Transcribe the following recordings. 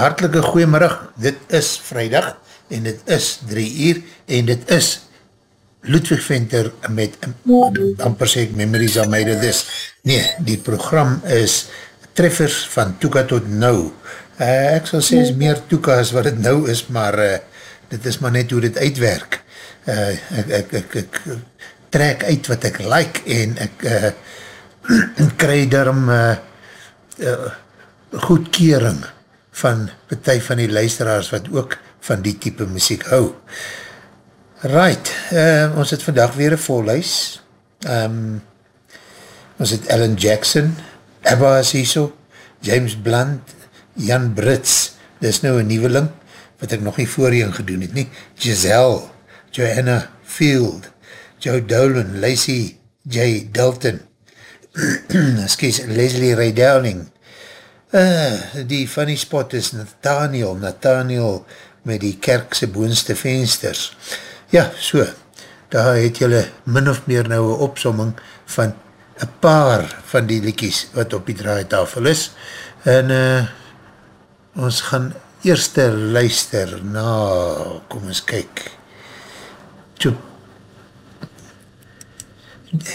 Hartelike goeiemiddag, dit is vrijdag en dit is drie uur en dit is Ludwig Venter met amper sê ek memories aan my dit is. Nee, die program is treffers van Toeka tot nou. Uh, ek sal sê is meer Toeka as wat het nou is, maar uh, dit is maar net hoe dit uitwerk. Uh, ek, ek, ek, ek trek uit wat ek like en ek uh, kry daarom uh, uh, goedkering van betuig van die luisteraars wat ook van die type muziek hou. Right, uh, ons het vandag weer een volhuis. Um, ons het Alan Jackson, Abba is hier so, James Blunt, Jan Brits, dit is nou een nieuweling, wat ek nog nie voorheen gedoen het nie, Giselle, Joanna Field, Joe Dolan, Lacey J. Dalton, excuse, Leslie Ray Downing, uh, die funny spot is Nathaniel, Nathaniel met die kerkse boonste vensters. Ja, so, daar het jylle min of meer nou een opsomming van een paar van die likies wat op die draaitafel is. En uh, ons gaan eerste luister na, kom ons kyk. So,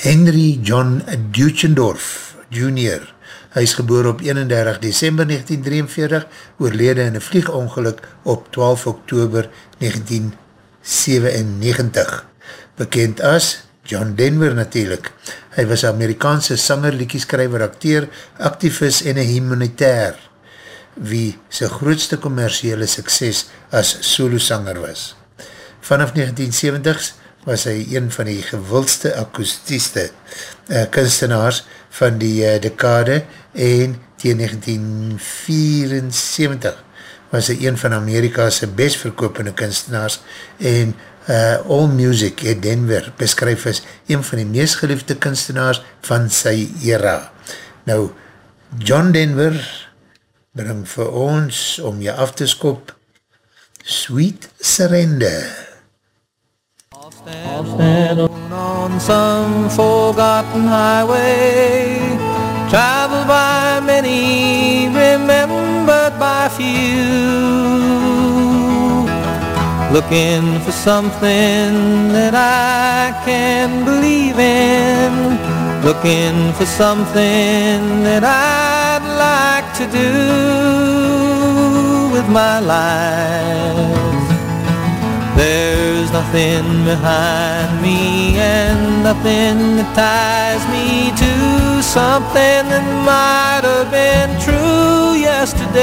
Henry John Duchendorf Jr. Hy is geboor op 31 december 1943, oorlede in een vliegongeluk op 12 oktober 1997. Bekend as John Denver natuurlijk. Hy was Amerikaanse sanger, liekieskrijver, acteur, activist en een humanitair, wie sy grootste commerciële sukses as solo-sanger was. Vanaf 1970 was hy een van die gewildste akoestieste uh, kunstenaars van die uh, dekade en tegen 1974 was hy een van Amerika's best verkopende kunstenaars en uh, All Music in Denver beskryf as een van die meest geliefde kunstenaars van sy era. Nou, John Denver bring vir ons om jy af te skop Sweet Surrender. I'll stand on some forgotten highway Traveled by many, remembered by few. Looking for something that I can believe in. Looking for something that I'd like to do with my life there's nothing behind me and nothing that ties me to something that might have been true yesterday.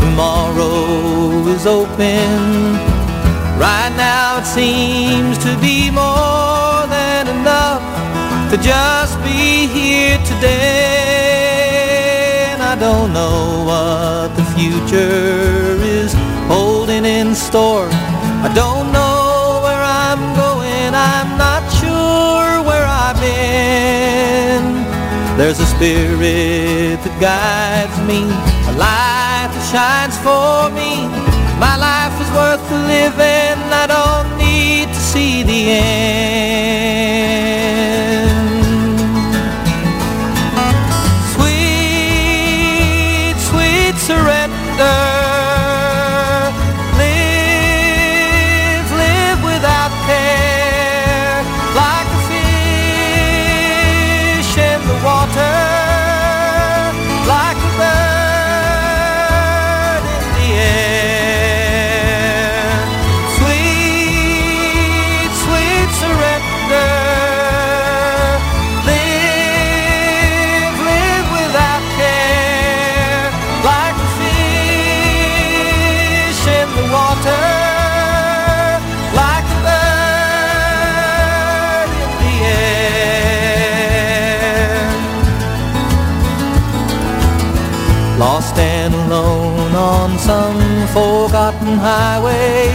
Tomorrow is open. Right now it seems to be more than enough to just be here today. And I don't know what the future is holding in store. I don't know where I'm going, I'm not sure where I've been. There's a spirit that guides me, a light that shines for me. My life is worth living, I don't need to see the end. Sweet, sweet surrender. On some forgotten highway.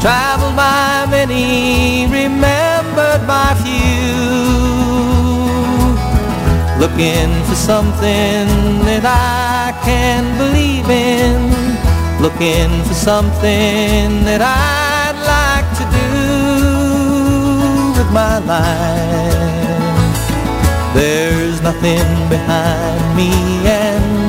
Traveled by many, remembered by few. Looking for something that I can believe in. Looking for something that I'd like to do with my life. There's nothing behind me and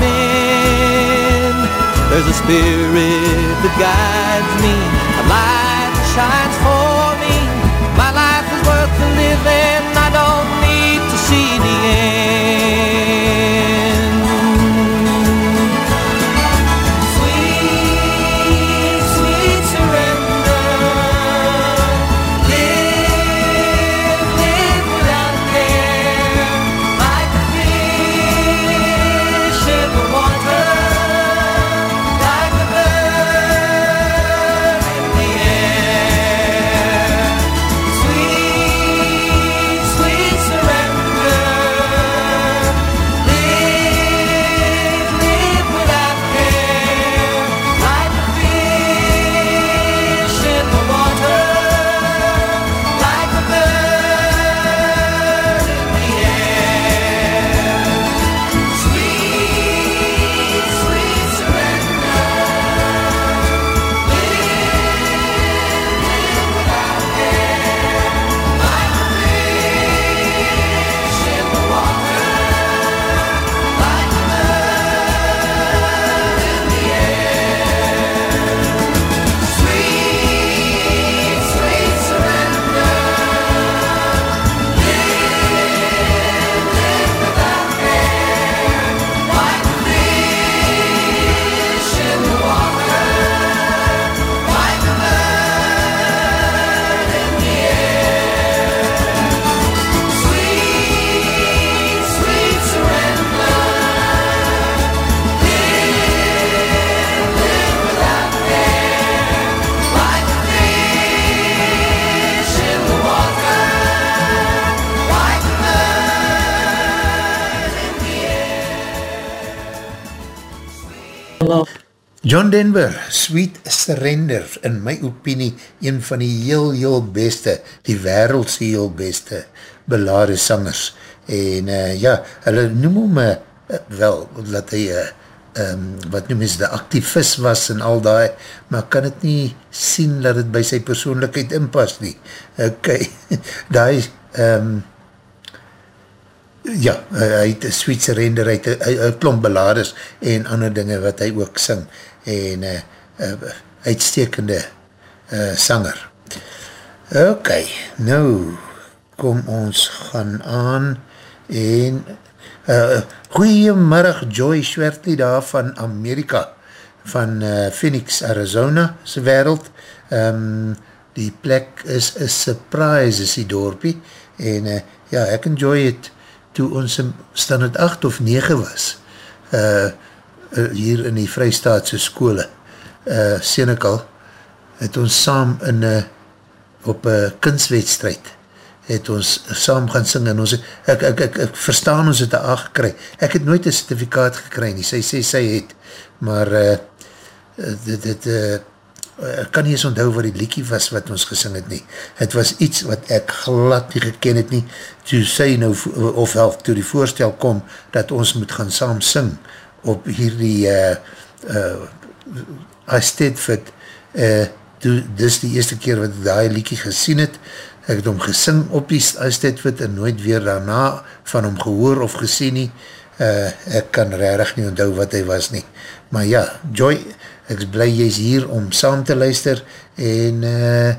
where There's a spirit that guides me, a light that shines for me. My life is worth living. I don't need to see the end. John Denver, Sweet Surrender, in my opinie, een van die heel, heel beste, die wereldse heel beste belade sangers. En uh, ja, hulle noem hom, uh, wel, dat hy, uh, um, wat noem is, de activist was en al die, maar kan het nie sien dat het by sy persoonlijkheid inpas nie. Ok, die, um, ja, hy het sweet surrender, hy het een klomp belades en ander dinge wat hy ook sing en uh, uh, uitstekende uh, sanger. Ok, nou kom ons gaan aan en uh, goeiemiddag Joy Schwertley daar van Amerika van uh, Phoenix, Arizona se wereld. Um, die plek is a surprise is die dorpie en uh, ja, ek en Joy het toe ons standaard 8 of 9 was uh, uh, hier in die Vrystaatse skole uh, Senekal het ons saam in uh, op een kunstwedstrijd het ons saam gaan sing en ons, ek, ek, ek, ek verstaan ons het 8 gekry, ek het nooit een certificaat gekry nie, sy sê sy, het maar uh, dit, dit uh, ek kan nie eens onthou wat die liekie was wat ons gesing het nie. Het was iets wat ek glad nie geken het nie, toe sy nou, of wel, toe die voorstel kom, dat ons moet gaan saam sing op hierdie uh, uh, I Stedford, uh, toe, dis die eerste keer wat ek die liekie gesien het, ek het hom gesing op die I Stedford en nooit weer daarna van hom gehoor of gesien nie, uh, ek kan rarig nie onthou wat hy was nie. Maar ja, Joy, ek is blij jy is hier om saam te luister en uh,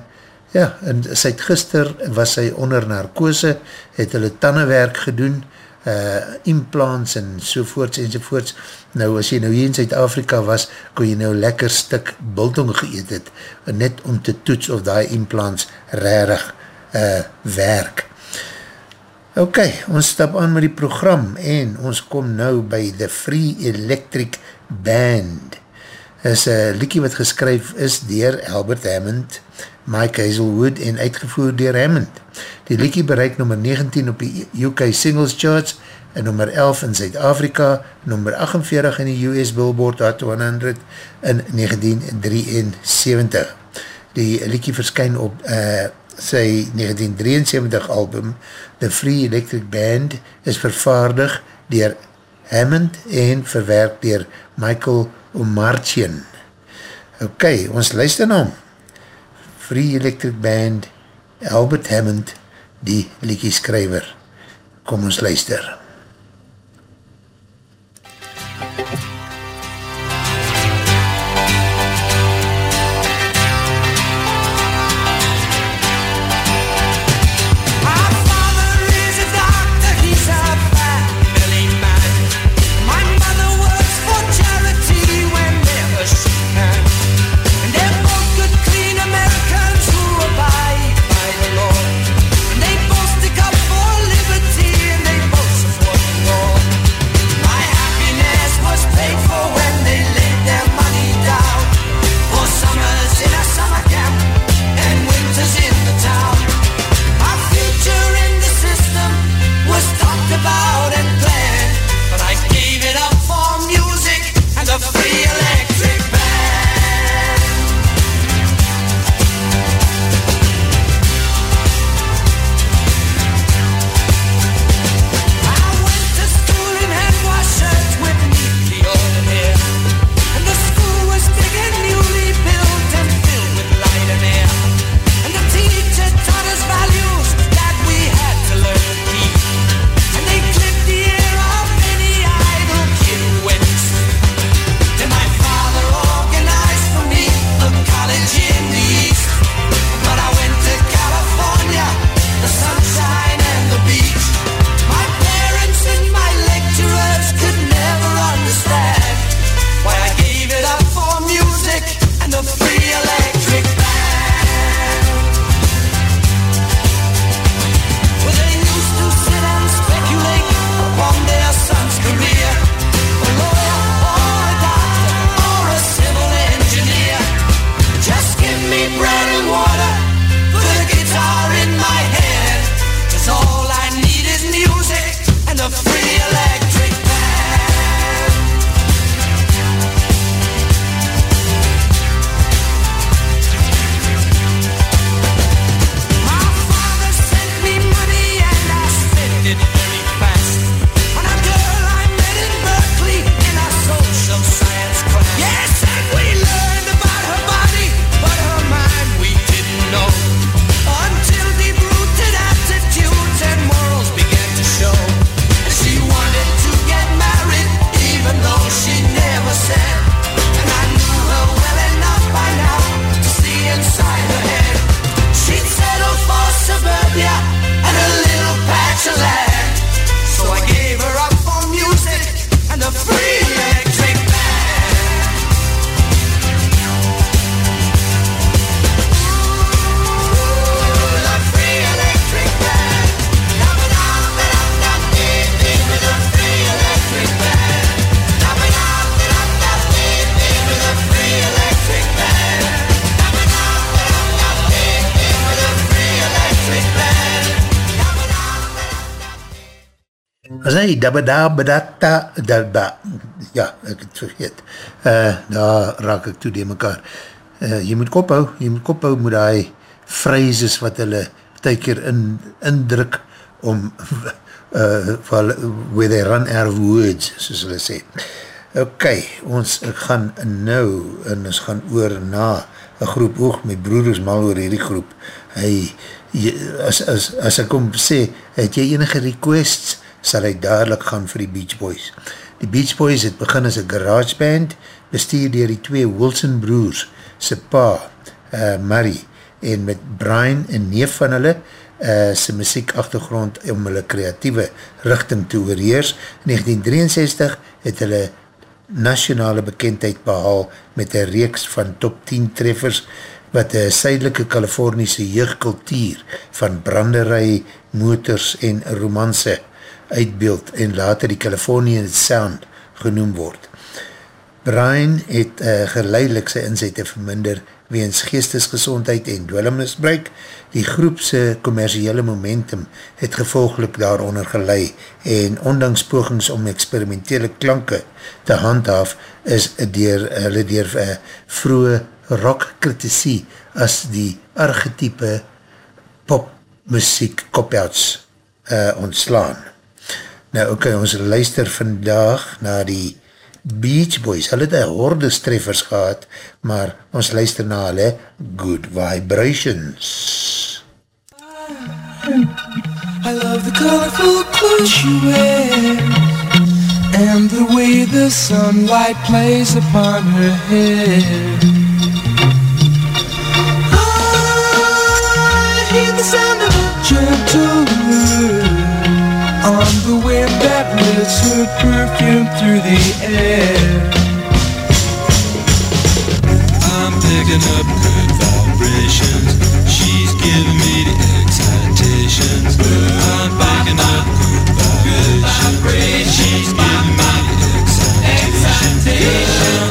ja, en sy het gister was sy onder narkose, het hulle tannenwerk gedoen, uh, implants en sovoorts en sovoorts. Nou as jy nou hier in Zuid-Afrika was, kon jy nou lekker stuk biltong geëet het, net om te toets of die implants rarig uh, werk. Ok, ons stap aan met die program en ons kom nou by The Free Electric Band. is een liekie wat geskryf is dier Albert Hammond, Mike Hazelwood en uitgevoer dier Hammond. Die liekie bereik nummer 19 op die UK Singles Charts en nummer 11 in Zuid-Afrika, nummer 48 in die US Billboard Hot 100 in 1973. Die liekie verskyn op uh, sy 1973 album, The Free Electric Band, is vervaardig dier Hammond en verwerk dier Michael Omartian. Ok, ons luister na hom. Free Electric Band, Albert Hammond, die liekie skryver. Kom ons luister. Hey, dabada, badata, dabba. Ja, ek het vergeet. Uh, daar raak ek toe die mekaar. Uh, jy moet kophou, jy moet kophou moet die phrases wat hulle tyker in, indruk om uh, where they run out of words, soos hulle sê. Ok, ons gaan nou, en ons gaan oor na een groep oog, my broer is mal oor hierdie groep. Hy, jy, as, as, as ek om sê, het jy enige requests, sal hy dadelijk gaan vir die Beach Boys. Die Beach Boys het begin as een garage band, bestuur dier die twee Wilson broers, sy pa, uh, Murray, en met Brian en neef van hulle, uh, sy muziek achtergrond om hulle kreatieve richting te oorheers. In 1963 het hulle nationale bekendheid behaal met een reeks van top 10 treffers wat een sydelike Californische jeugdkultuur van branderij, motors en romanse uitbeeld en later die Californian Sound genoem word. Brian het uh, geleidelik sy inzette verminder weens geestesgezondheid en dwellemisbruik. Die groepse commerciele momentum het gevolglik daaronder gelei en ondanks pogings om experimentele klanke te handhaaf is dier, hulle dier uh, vroege rock-kritisie as die archetype popmuziek cop-outs uh, ontslaan. Nou oké, okay, ons luister vandag na die Beach Boys. Hulle het een horde streffers gehad, maar ons luister na hulle Good Vibrations. I love the colorful clothes you wear And the way the sunlight plays upon her hair I hear the sound of a gentle word On the wind that lifts her perfume through the air. I'm picking up good vibrations. She's giving me the excitations. I'm picking up good vibrations. She's giving me the excitations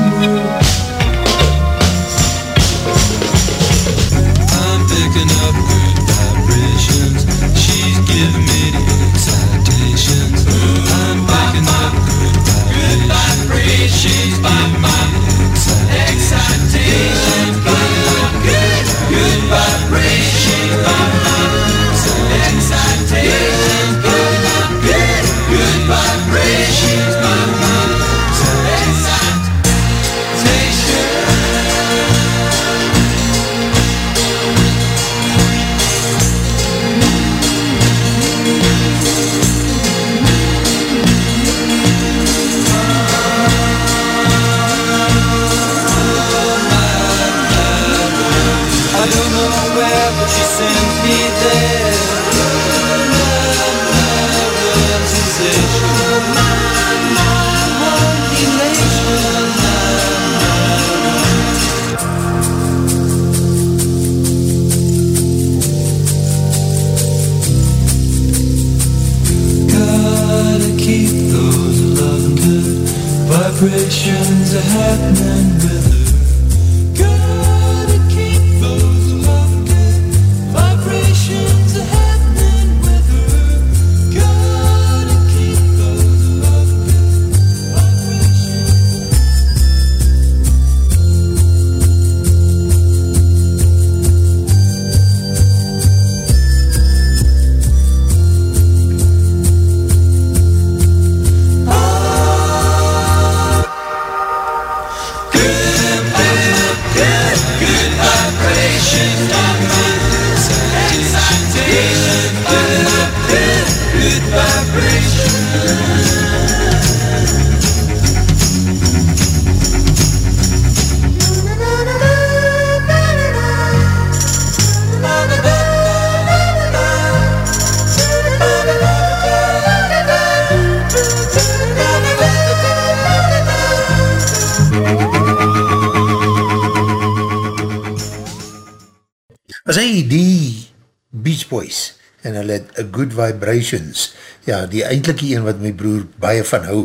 Vibrations. Ja, die eindelike een wat my broer baie van hou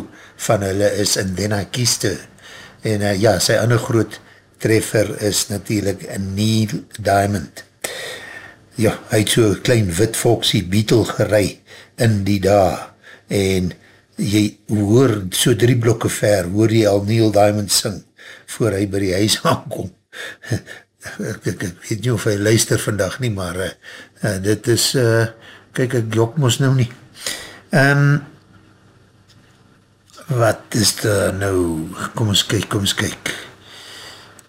van hulle is And Then I Kissed Her. En uh, ja, sy ander groot treffer is natuurlijk Neil Diamond. Ja, hy het so klein wit volksie Beatle gerei in die dag en jy hoor so drie blokke ver, hoor jy al Neil Diamond sing voor hy by die huis aankom. Ek, ek, ek weet nie of hy luister vandag nie, maar uh, dit is, uh, kyk ek jok moos nou nie. Um, wat is daar nou, kom ons kyk, kom ons kyk.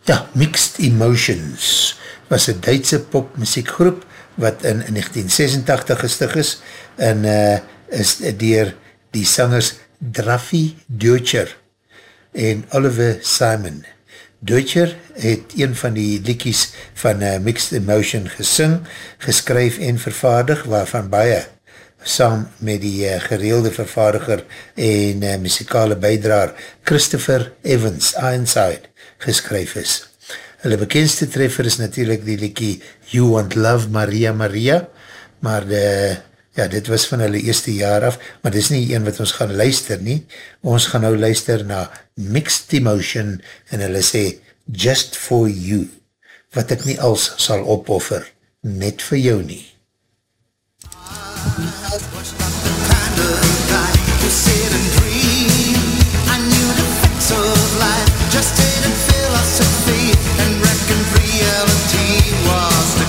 Ja, Mixed Emotions was een Duitse popmuziekgroep wat in, in 1986 gestig is en uh, is dier die sangers Draffy Deutscher en Oliver Simon Deutscher het een van die liekies van uh, Mixed Emotion gesing, geskryf en vervaardig, waarvan baie saam met die uh, gereelde vervaardiger en uh, muzikale bijdraar Christopher Evans Ironside geskryf is. Hulle bekendste treffer is natuurlijk die liekie You Want Love Maria Maria, maar de, ja, dit was van hulle eerste jaar af, maar dit is nie een wat ons gaan luister nie. Ons gaan nou luister na Mixed Emotion en hulle sê Just For You, wat ek nie als sal opoffer, net vir jou nie. I was not the kind of guy to sit and dream I knew the facts of life, just didn't philosophy and reckoned reality was the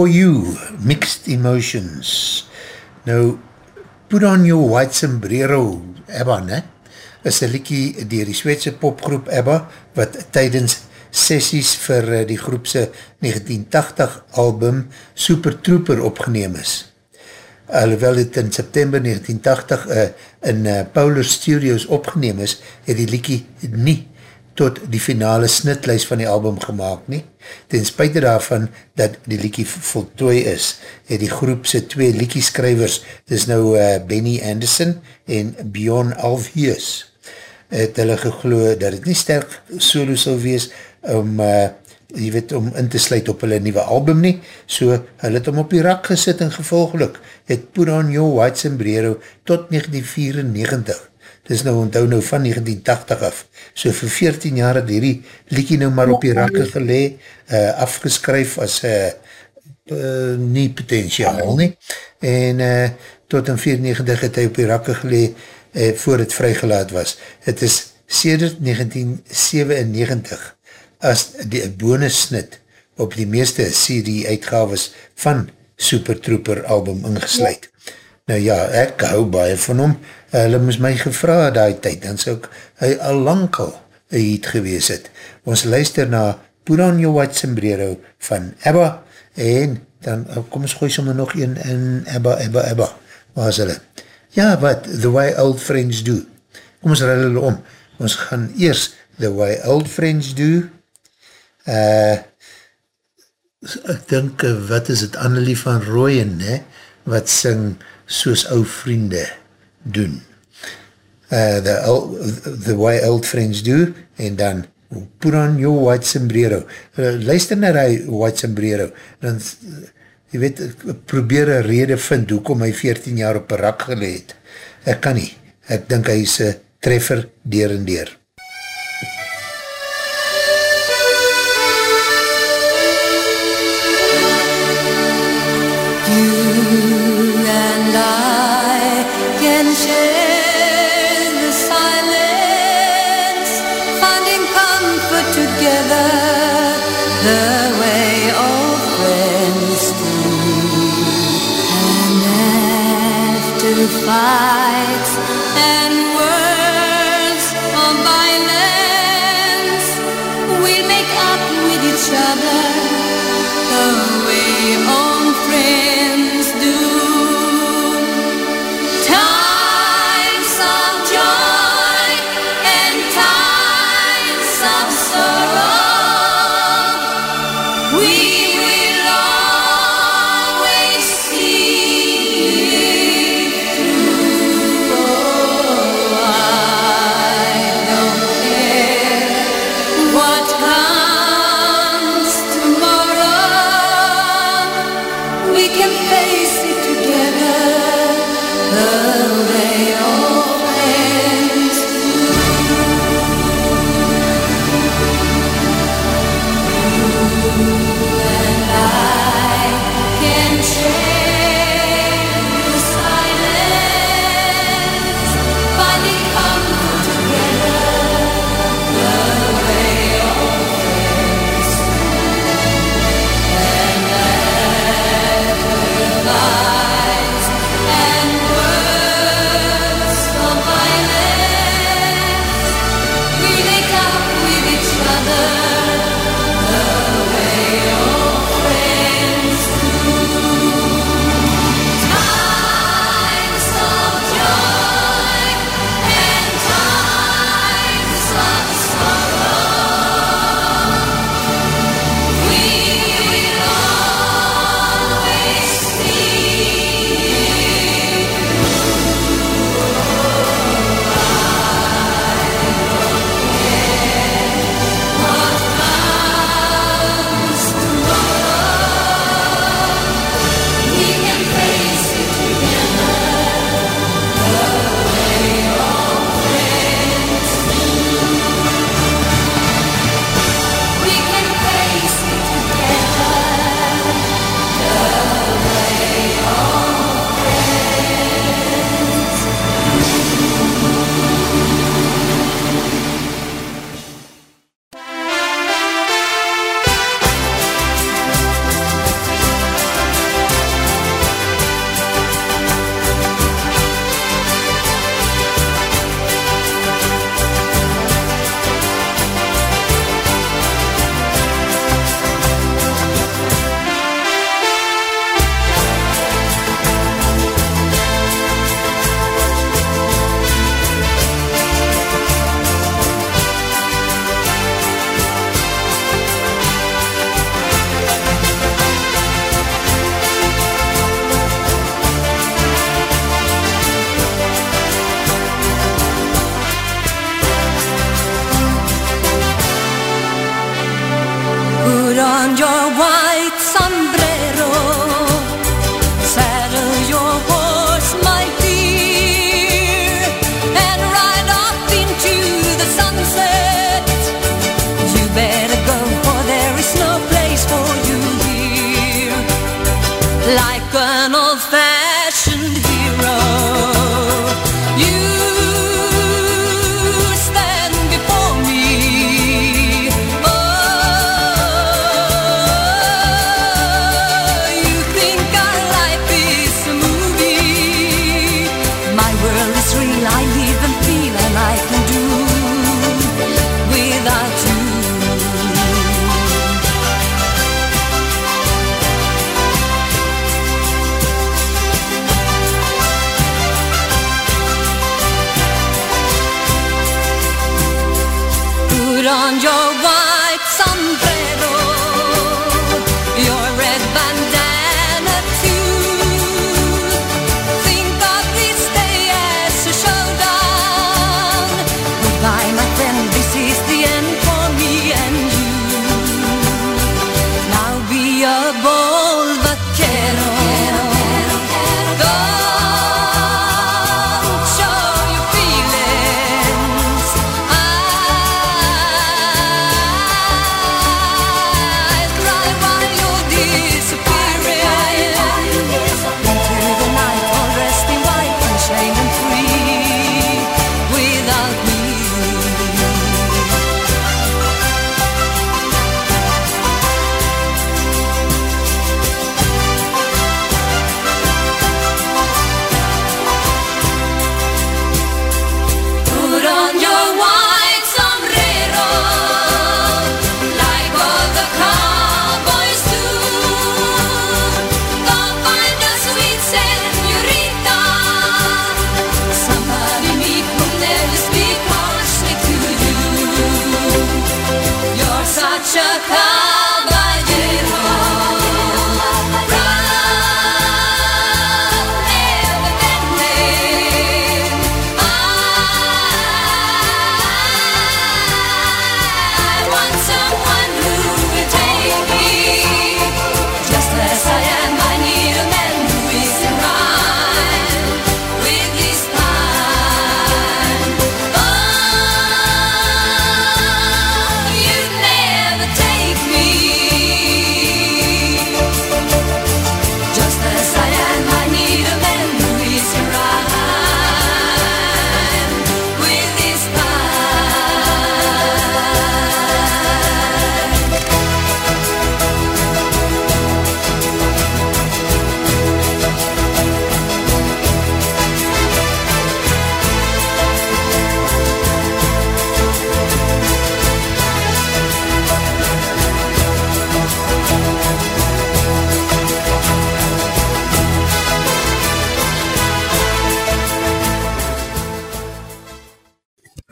for you, Mixed Emotions. Nou, Put on your white sombrero, Ebba, ne? Is een liekie dier die Sweedse popgroep Ebba, wat tydens sessies vir eh, die groepse 1980 album Super Trooper opgeneem is. Alhoewel dit in september 1980 uh, eh, in eh, uh, Powler Studios opgeneem is, het die liekie nie tot die finale snitlijst van die album gemaakt nie. Ten spuite daarvan dat die liekie voltooi is, het die groep sy twee liekieskrywers, dis nou uh, Benny Anderson en Bjorn Alvius, het hulle geglo dat het nie sterk solo sal wees om, uh, weet, om in te sluit op hulle nieuwe album nie, so hulle het om op die rak gesit en gevolgelik het Put On Your White Sombrero tot 1994 dis nou onthou nou van 1980 af, so vir 14 jaar het hierdie liekie nou maar op die rakke gelee, uh, afgeskryf as uh, uh, nie potentiaal nie, en uh, tot in 94 het hy op die rakke gelee, uh, voor het vrygelaat was. Het is sedert 1997 as die bonus snit op die meeste CD uitgaves van Super Trooper album ingesluid. Nou ja, ek hou baie van hom, hulle moes my gevra daai tyd, dan sou ek hy al lang al een hit gewees het. Ons luister na Put on your white sombrero van Ebba, en dan oh, kom ons gooi sommer nog een in Ebba, Ebba, Ebba. Waar is hulle? Ja, wat? The way old friends do. Kom ons ruil hulle om. Ons gaan eers The way old friends do. Uh, ek dink, wat is het, Annelie van Rooyen, ne? wat sing soos ou vriende doen. Uh, the, the way old friends do, en dan put on your white sombrero. Uh, luister na die white sombrero, dan, jy weet, probeer een rede vind, hoekom hy 14 jaar op een rak geleed. Ek kan nie. Ek dink hy is een treffer deur en deur. trouble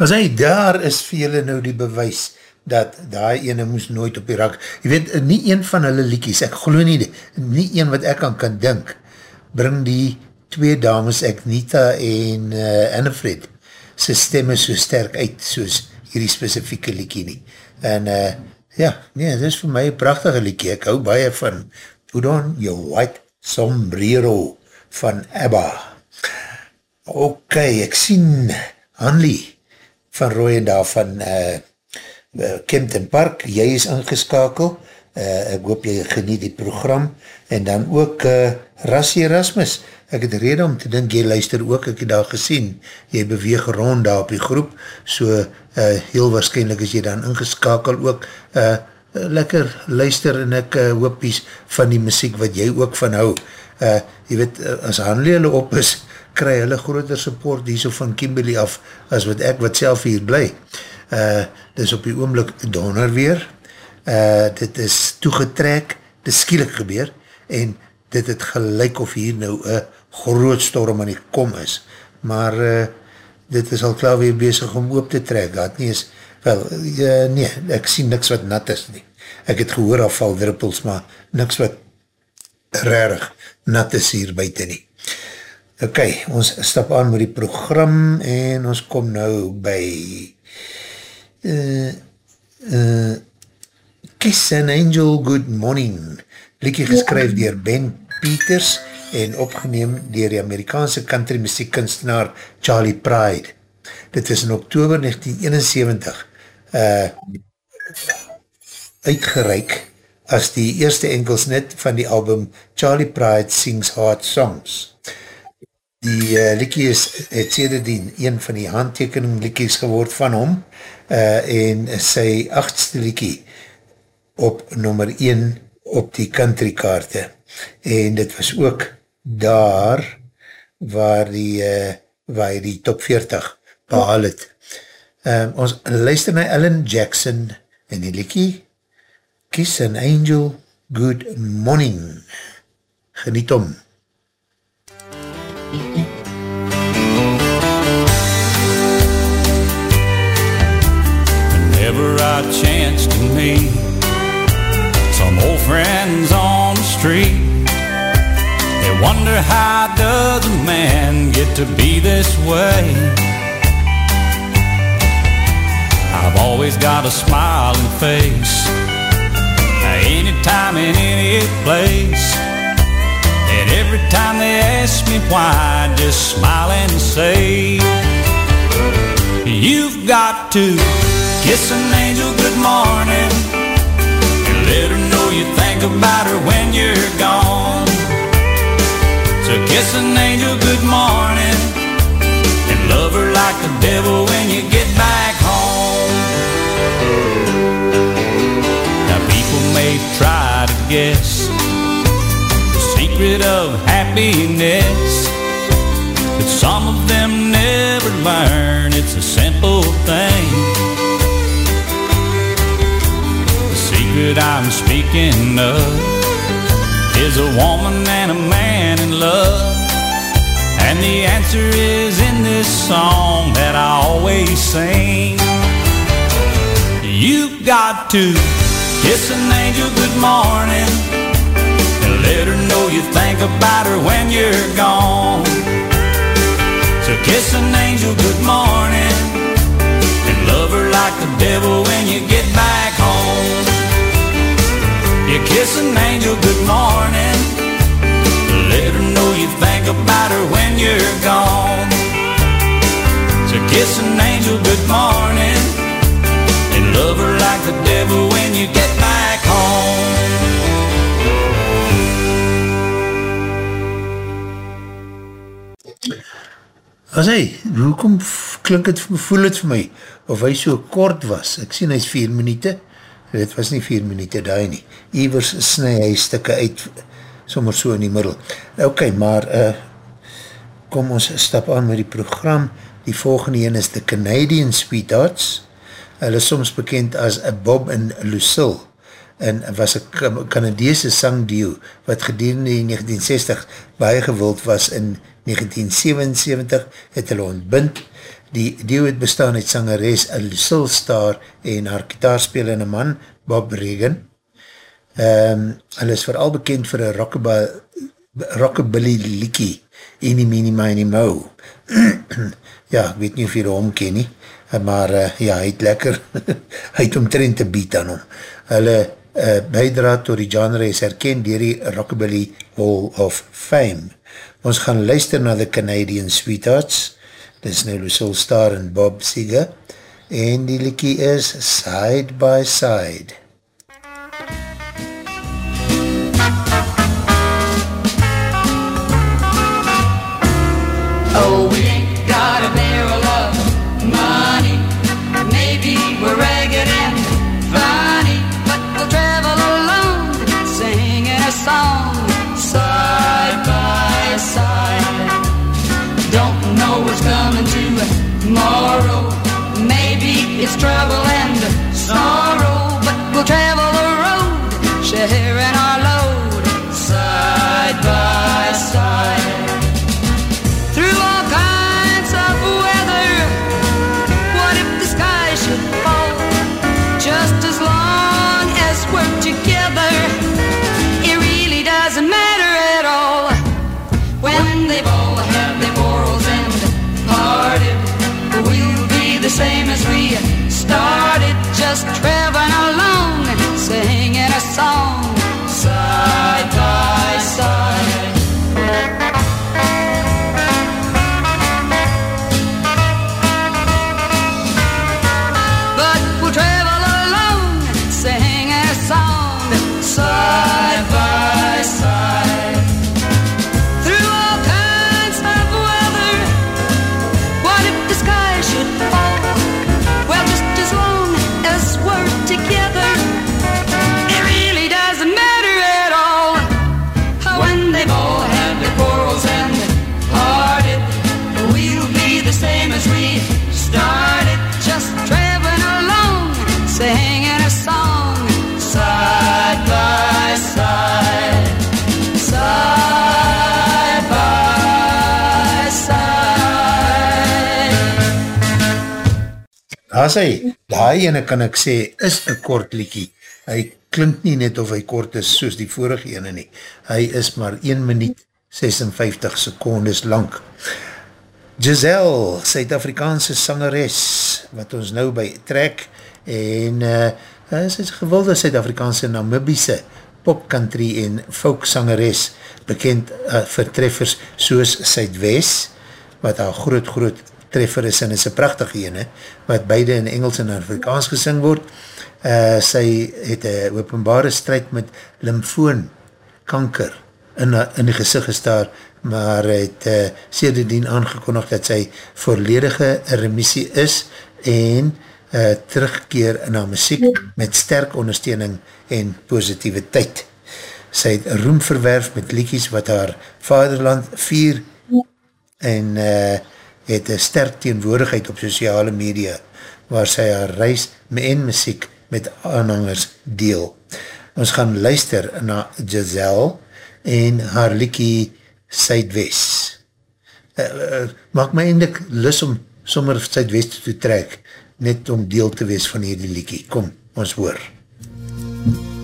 As hy daar is vir julle nou die bewys dat daai ene moes nooit op die rak, jy weet, nie een van hulle liekies, ek geloof nie, nie een wat ek aan kan dink, bring die twee dames, Agnita en uh, Annefred, sy stemme so sterk uit, soos hierdie specifieke liekie nie. En uh, ja, nee, dit is vir my prachtige liekie, ek hou baie van Put on your white sombrero van ABBA. Ok, ek sien Hanlie van Rooiendaal van uh, Kempton Park, jy is ingeskakel, uh, ek hoop jy geniet die program, en dan ook uh, Rassie Erasmus, ek het rede om te dink, jy luister ook, ek het daar gesien, jy beweeg rond daar op die groep, so uh, heel waarschijnlijk is jy dan ingeskakel ook, uh, lekker luister en ek uh, hoopies van die muziek wat jy ook van hou, uh, jy weet, as Hanlie hulle op is, kry hulle groter support hier so van Kimberley af, as wat ek wat self hier bly. Uh, dit is op die oomlik donor weer, uh, dit is toegetrek, dit is skielik gebeur, en dit het gelijk of hier nou een groot storm aan die kom is, maar uh, dit is al klaar weer bezig om op te trek, dat nie is, wel, uh, nee, ek sien niks wat nat is nie, ek het gehoor afval druppels, maar niks wat rarig nat is hier buiten nie. Ok, ons stap aan met die program en ons kom nou by uh, uh, Kiss an Angel Good Morning, liekie geskryf dier Ben Peters en opgeneem dier die Amerikaanse country muziek kunstenaar Charlie Pride. Dit is in oktober 1971 uh, uitgereik as die eerste enkels net van die album Charlie Pride Sings Hard Songs. Die uh, liekie is het sêderdien een van die handtekening liekies geword van hom uh, en sy achtste liekie op nummer 1 op die country kaarte en dit was ook daar waar die uh, waar die top 40 behaal het. Um, ons luister na Ellen Jackson en die liekie Kiss an Angel, Good Morning. Geniet om. Whenever I chance to meet some old friends on the street, they wonder how does a man get to be this way? I've always got a smiling face anytime in any place. And every time they ask me why, I just smile and say, You've got to kiss an angel good morning and let her know you think about her when you're gone. So kiss an angel good morning and love her like the devil when you get back home Now people may try to guess of happiness, but some of them never learn it's a simple thing. The secret I'm speaking of is a woman and a man in love. And the answer is in this song that I always sing. You've got to Kiss an angel good morning let her know you think about her when you're gone. So kiss an angel good morning and love her like the devil when you get back home. You kiss an angel good morning, let her know you think about her when you're gone. So kiss an angel good morning and love her like the devil when you get back home. As hy, hoekom klink het, voel het vir my, of hy so kort was, ek sien hy is 4 minuute, dit was nie 4 minuute daai nie, Ivers snu hy stikke uit, sommer so in die middel. Ok, maar, uh, kom ons stap aan met die program, die volgende een is The Canadian Sweethearts, hulle soms bekend as Bob en Lucille, en was een Canadeese sangdeo, wat gedurende in 1960 baie gewild was in 1977, het hulle ontbind. Die deo het bestaan uit sangeres Lucille Star en haar kitaarspeelende man, Bob Regan. Um, hulle is vooral bekend vir een rockabilly liekie, Eenie Meenie Mini Mo. ja, ek weet nie of jy hom ken nie maar uh, ja, hy het lekker, hy het omtrent te bied aan hom. Hulle uh, bijdra tot die genre is herkend dier die Rockabilly Hall of Fame. Ons gaan luister na The Canadian Sweethearts, dit is nou Lucille Star en Bob Seeger, en die liekie is Side by Side. Oh, we got a barrel we're ragged and funny, but we'll travel alone, singing a song It's trouble and sorrow, but we'll travel the road, sharing our Daar sê, die ene kan ek sê, is een kort liekie. Hy klink nie net of hy kort is soos die vorige ene nie. Hy is maar 1 minuut 56 secondes lang. Giselle, Suid-Afrikaanse sangeres, wat ons nou by trek, en uh, sy is gewilde Suid-Afrikaanse Namibiese pop country en folk sangeres, bekend uh, vir treffers soos Suidwest, wat haar groot groot treffer is en is een prachtige ene, wat beide in Engels en Afrikaans gesing word. Uh, sy het een openbare strijd met lymfoon kanker in, in die gezicht gestaar, maar het uh, sederdien aangekondig dat sy volledige remissie is en uh, terugkeer na muziek met sterk ondersteuning en positiviteit. Sy het roem verwerf met liekies wat haar vaderland vier en uh, het een sterk teenwoordigheid op sociale media waar sy haar reis en muziek met aanhangers deel. Ons gaan luister na Giselle en haar liekie Suidwest. Uh, uh, maak my eindelijk lus om sommer Suidwest te trek, net om deel te wees van hierdie liekie. Kom, ons hoor. Dink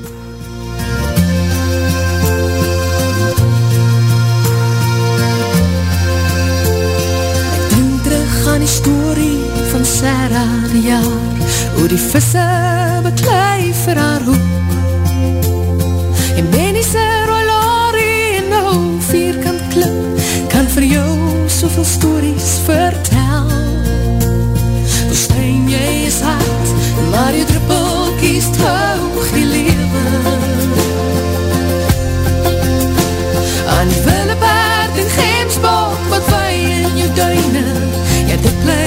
die story van Sarah die jaar Hoe die visse beklui vir haar hoek. En Benny se rollari en nou vierkant klip Kan vir jou soveel stories vertel. Woestijn jy is hard Maar die druppelkies toog die lewe Aan die wille Ja, dit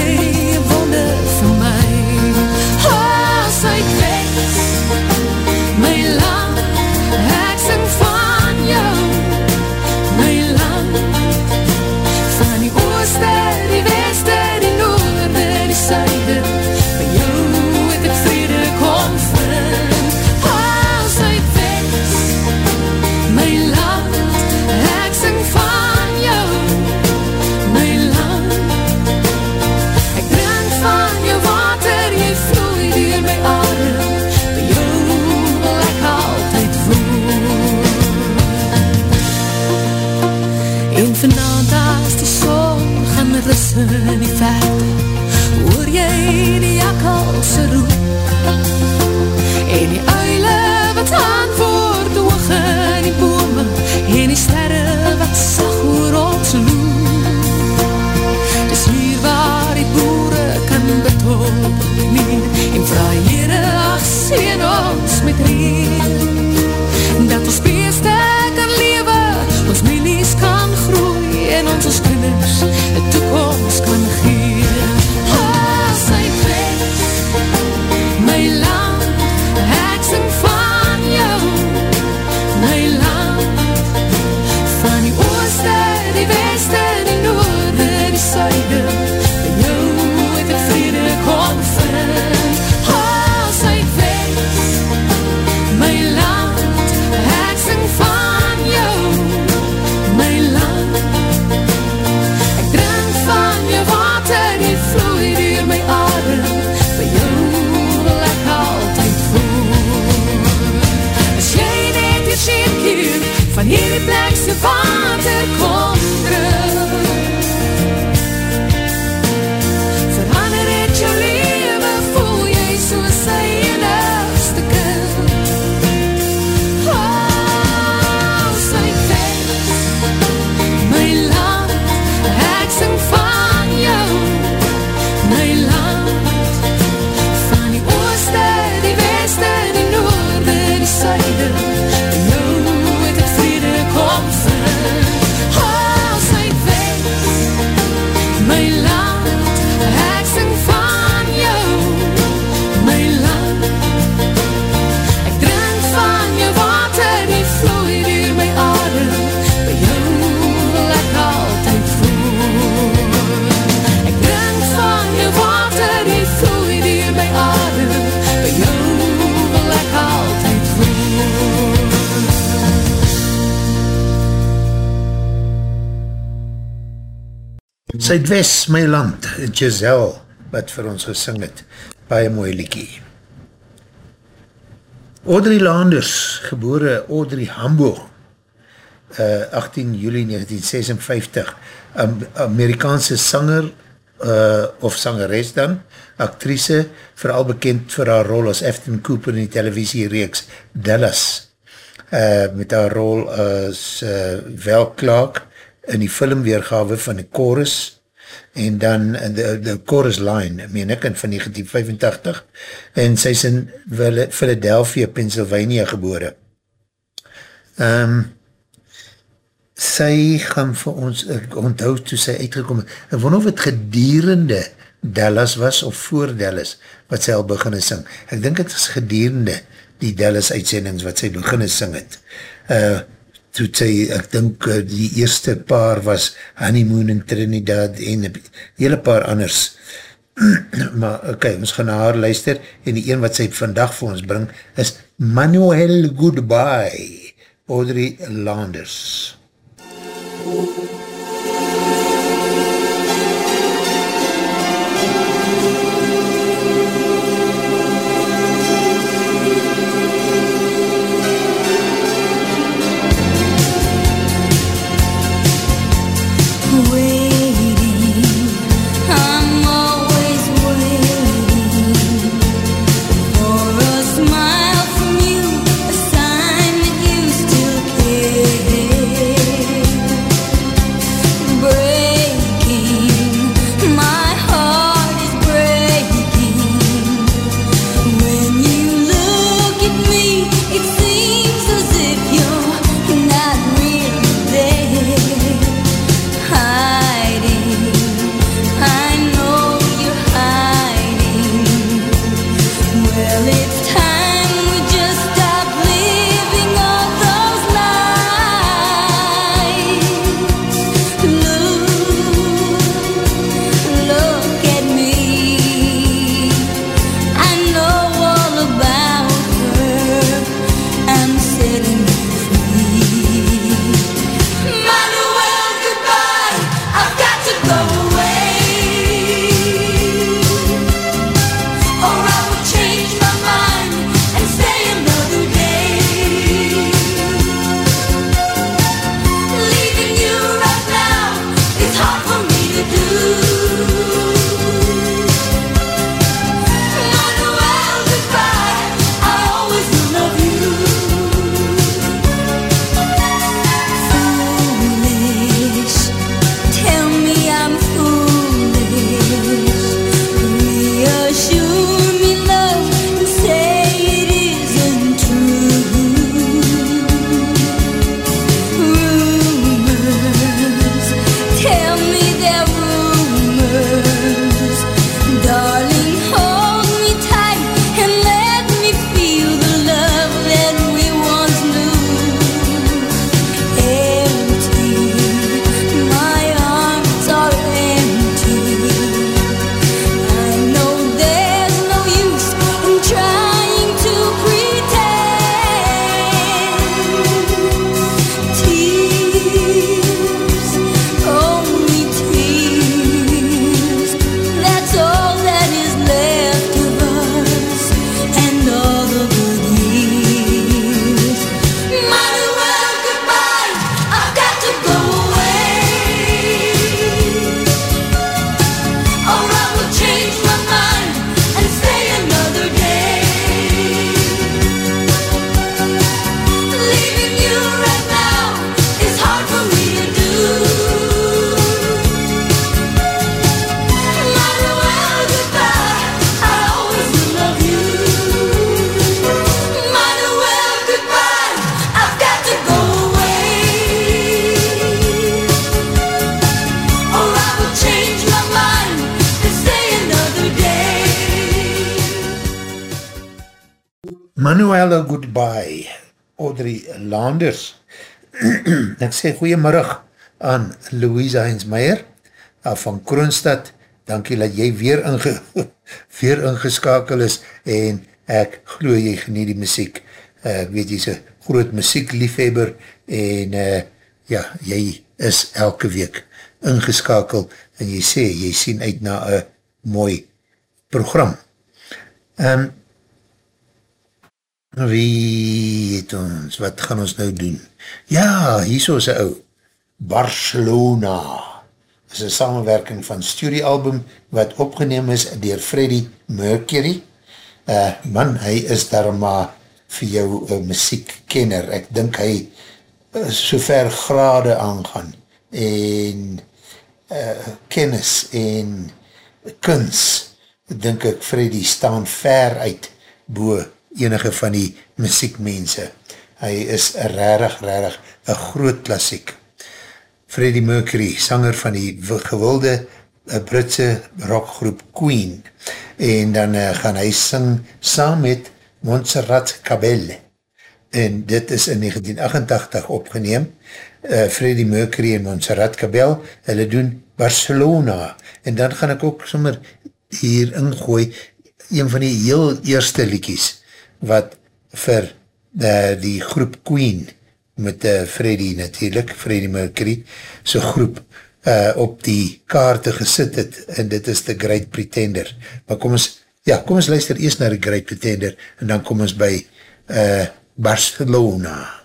Suidwest, my land, Giselle, wat vir ons gesing het. baie mooi liekie. Audrey Landers, gebore Audrey Hamburg, uh, 18 juli 1956, Am Amerikaanse sanger uh, of sangeres dan, actrice, vooral bekend vir haar rol as Afton Cooper in die televisiereeks Dallas, uh, met haar rol as uh, Val Clark in die filmweergawe van die chorus, en dan de, de chorus line, meen ek, van 1985, en sy is in Philadelphia, Pennsylvania gebore. Um, sy gaan vir ons, ek onthoud toe sy uitgekom, ek wonder of het gedierende Dallas was, of voor Dallas, wat sy al beginne sing. Ek dink het is gedierende die Dallas uitsendings wat sy beginne sing het. Uh, toe sy, ek dink die eerste paar was Honeymoon in Trinidad en hele paar anders. maar okay, ons gaan na haar luister en die een wat sy vandag vir ons bring is Manuel Goodbye, Audrey Landers. Waiting, Landers. Ek sê goeiemiddag aan Louisa Heinzmeier van Kroonstad. Dankie dat jy weer, inge, weer ingeskakel is en ek glo jy geniet die muziek. Uh, ek weet jy is een groot muziekliefhebber en uh, ja, jy is elke week ingeskakel en jy sê, jy sien uit na een mooi program. Um, wie het ons, wat gaan ons nou doen? Ja, hier so is een ou, Barcelona, is een samenwerking van studiealbum wat opgeneem is dier Freddie Mercury. Uh, man, hy is daar maar vir jou uh, muziekkenner. Ek dink hy uh, so ver grade aangaan en uh, kennis en kunst, dink ek Freddie staan ver uit boe enige van die muziekmense. Hy is rarig, rarig, een groot klassiek. Freddie Mercury, sanger van die gewilde uh, Britse rockgroep Queen. En dan uh, gaan hy sing saam met Montserrat Cabell. En dit is in 1988 opgeneem. Uh, Freddie Mercury en Montserrat Cabell, hulle doen Barcelona. En dan gaan ek ook sommer hier ingooi, een van die heel eerste liekies, wat vir uh, die groep Queen met uh, Freddie natuurlijk, Freddie Mercury, so groep uh, op die kaarte gesit het, en dit is The Great Pretender. Maar kom ons, ja, kom ons luister eerst naar The Great Pretender, en dan kom ons by uh, Barcelona. Oh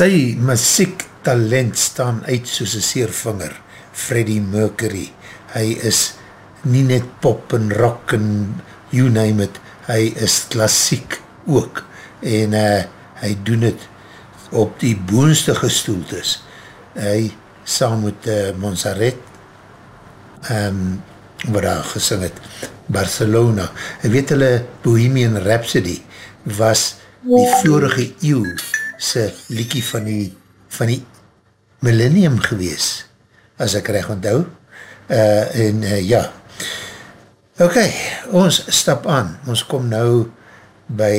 Sy muziek talent staan uit soos een seervinger, Freddie Mercury. Hy is nie net pop en rock en you name it, hy is klassiek ook. En uh, hy doen het op die boonste gestoeltes. Hy saam met uh, Monserrat, um, wat daar gesing het, Barcelona. Hy weet hulle Bohemian Rhapsody was die vorige eeuw sy liekie van die, van die millennium gewees, as ek reg onthou. Uh, en uh, ja, ok, ons stap aan, ons kom nou by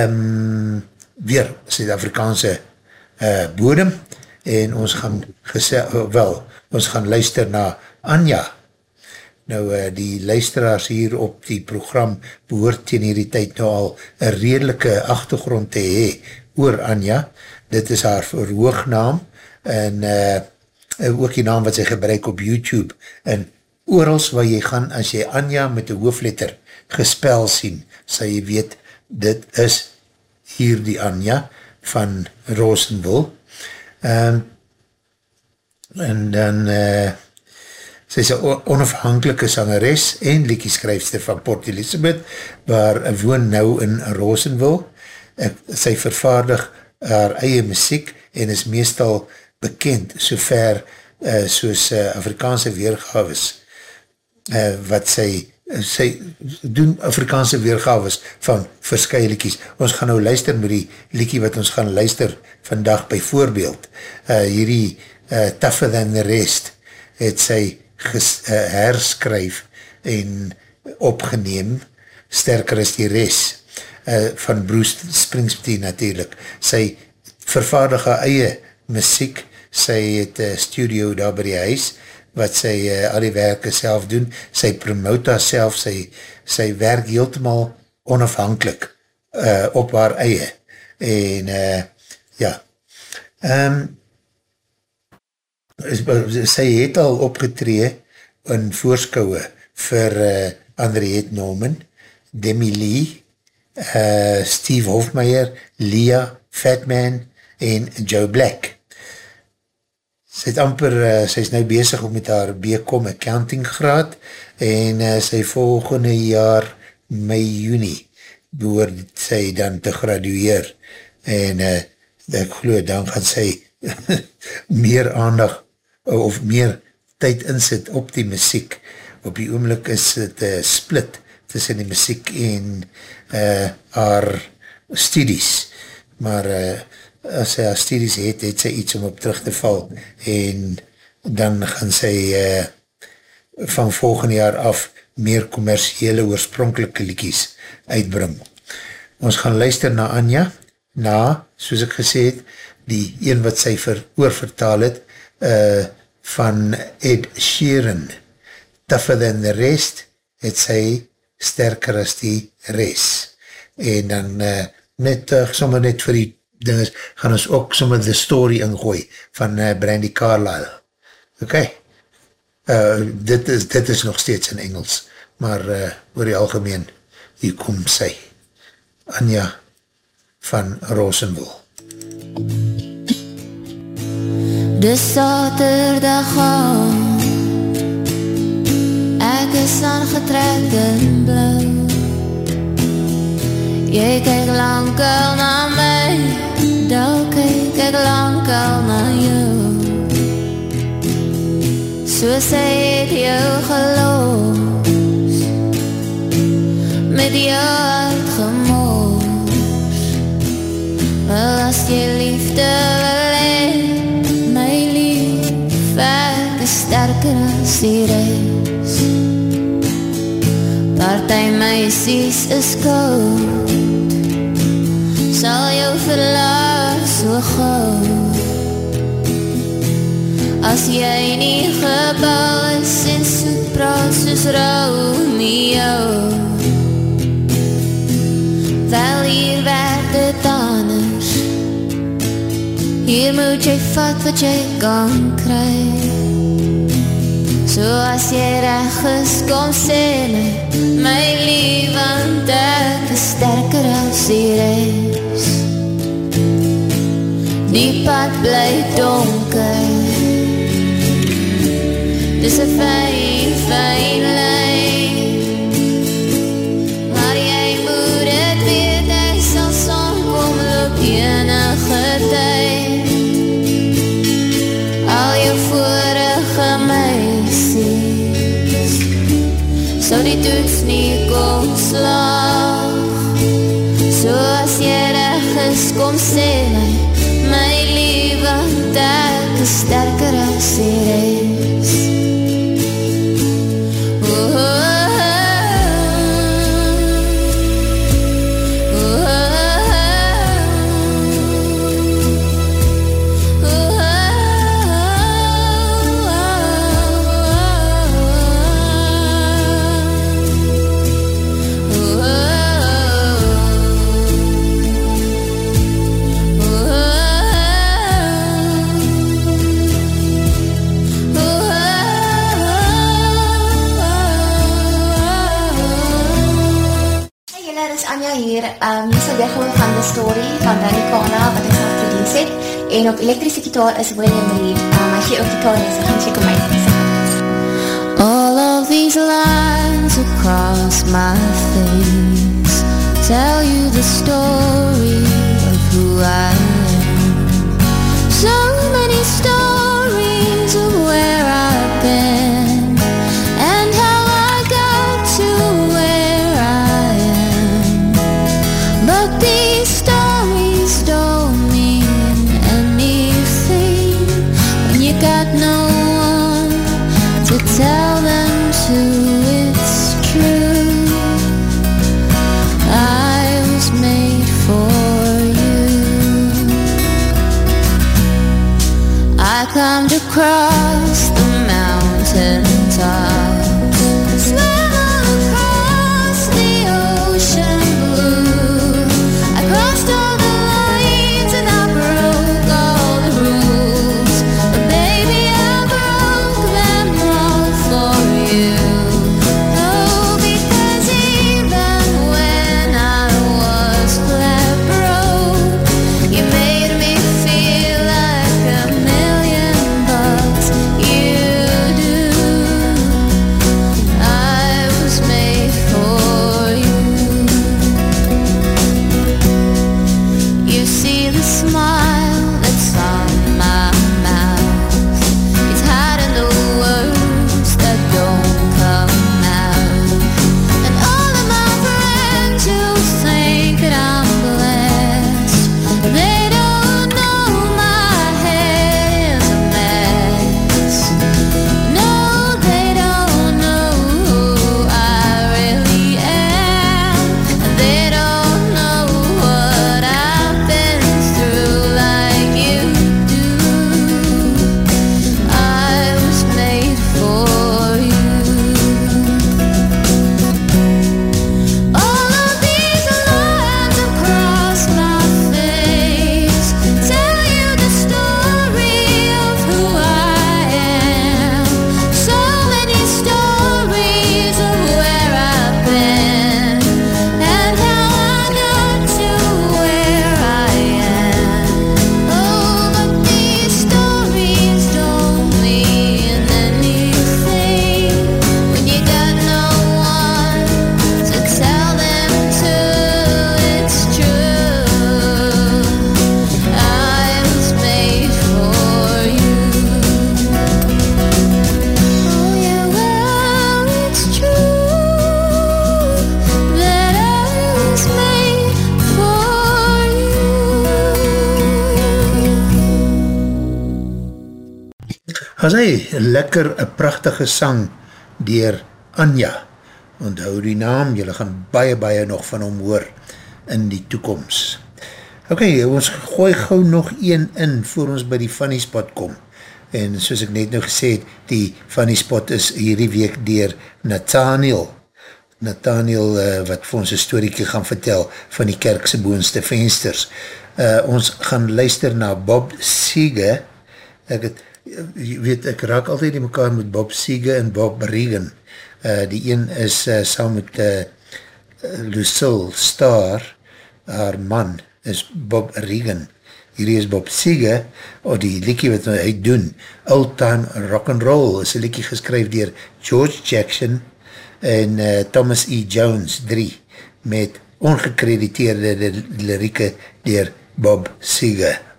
um, weer Suid-Afrikaanse uh, bodem, en ons gaan gesê, wel, ons gaan luister na Anja. Nou, uh, die luisteraars hier op die program behoort teen hierdie tyd nou al een redelike achtergrond te hee oor Anja. Dit is haar verhoognaam en uh, ook die naam wat sy gebruik op YouTube. En oorals waar jy gaan, as jy Anja met die hoofletter gespel sien, sal jy weet, dit is hier die Anja van Rosenville. Um, En dan, uh, sy is een onafhankelike sangeres en liedjeskryfster van Port Elizabeth, waar woon nou in Rosenville. Ek, sy vervaardig haar eie muziek en is meestal bekend so ver uh, soos uh, Afrikaanse weergaves uh, wat sy sy doen Afrikaanse weergaves van verskye liekies. Ons gaan nou luister met die liekie wat ons gaan luister vandag by voorbeeld. Uh, hierdie uh, Tougher Than The Rest het sy ges, uh, herskryf en opgeneem. Sterker as die rest uh, van Bruce Springsteen natuurlijk. Sy vervaardig haar eie muziek, sy het uh, studio daar by die huis, wat sy uh, al die werke self doen, sy promote haar self, sy, sy werk heeltemaal onafhankelijk uh, op haar eie. En uh, ja, um, sy het al opgetree in voorskouwe vir uh, Andriette Norman, Demi Lee, uh, Steve Hofmeyer, Leah, Fatman en Joe Black. Sy het amper, uh, sy is nou bezig om met haar BCom accounting graad en uh, sy volgende jaar mei juni behoort sy dan te gradueer en uh, ek geloof dan gaan sy meer aandag of meer tyd insit op die muziek. Op die oomlik is het uh, split tussen die muziek en uh, haar studies. Maar uh, as sy haar studies het, het sy iets om op terug te val en dan gaan sy uh, van volgende jaar af meer commerciele oorspronkelike liekies uitbring. Ons gaan luister na Anja, na, soos ek gesê het, die een wat sy ver, oorvertaal het, uh, van Ed Sheeran. Tougher than the rest, het sy sterker as die rest. En dan uh, net, uh, sommer net vir die dinges, gaan ons ook sommer the story ingooi van uh, Brandy Carlyle. Ok, uh, dit, is, dit is nog steeds in Engels, maar uh, oor die algemeen, hier kom sy. Anja van Rosenville. Dis saterdag aand Ek is aangetrek in blauw. Jy kyk lang al na my Dan kyk ek lang al na jou. Soos hy het jou geloos Met jou uitgemoos Wel as jy liefde? wil is sterker as die reis Partij meisies is koud Sal jou verlaat so gauw As jy nie gebouw is en soet praat soos Romeo Wel hier werd het anders Hier moet jy vat wat jy kan kry So as jy reg is, kom sê my My lief, want ek is. Sterker as die reis Die pad bly donker. Dis een fijn, Sou die toets nie kom slag So as jy reg is, kom sê my My want ek is sterker as die reis van Danny Kana wat ek gaan produce het. En op elektrische gitaar is William Reed. Um, hy gee ook gitaar so gaan check op my. All of these lines across my face tell you the story of who I am. So cross lekker, een prachtige sang dier Anja, onthou die naam, jylle gaan baie, baie nog van hom hoor in die toekomst. Ok, ons gooi gauw nog een in voor ons by die funny spot kom. En soos ek net nou gesê het, die funny spot is hierdie week dier Nathaniel. Nathaniel uh, wat vir ons een storiekie gaan vertel van die kerkse boonste vensters. Uh, ons gaan luister na Bob Seege. Ek het, jy weet, ek raak altyd in mekaar met Bob Seege en Bob Regan. Uh, die een is uh, saam met uh, Lucille Starr, haar man is Bob Regan. Hierdie is Bob Seege, of die liekie wat hy doen, Old Time Rock and Roll, is een liekie geskryf dier George Jackson en uh, Thomas E. Jones 3, met ongekrediteerde lirieke dier Bob Seege.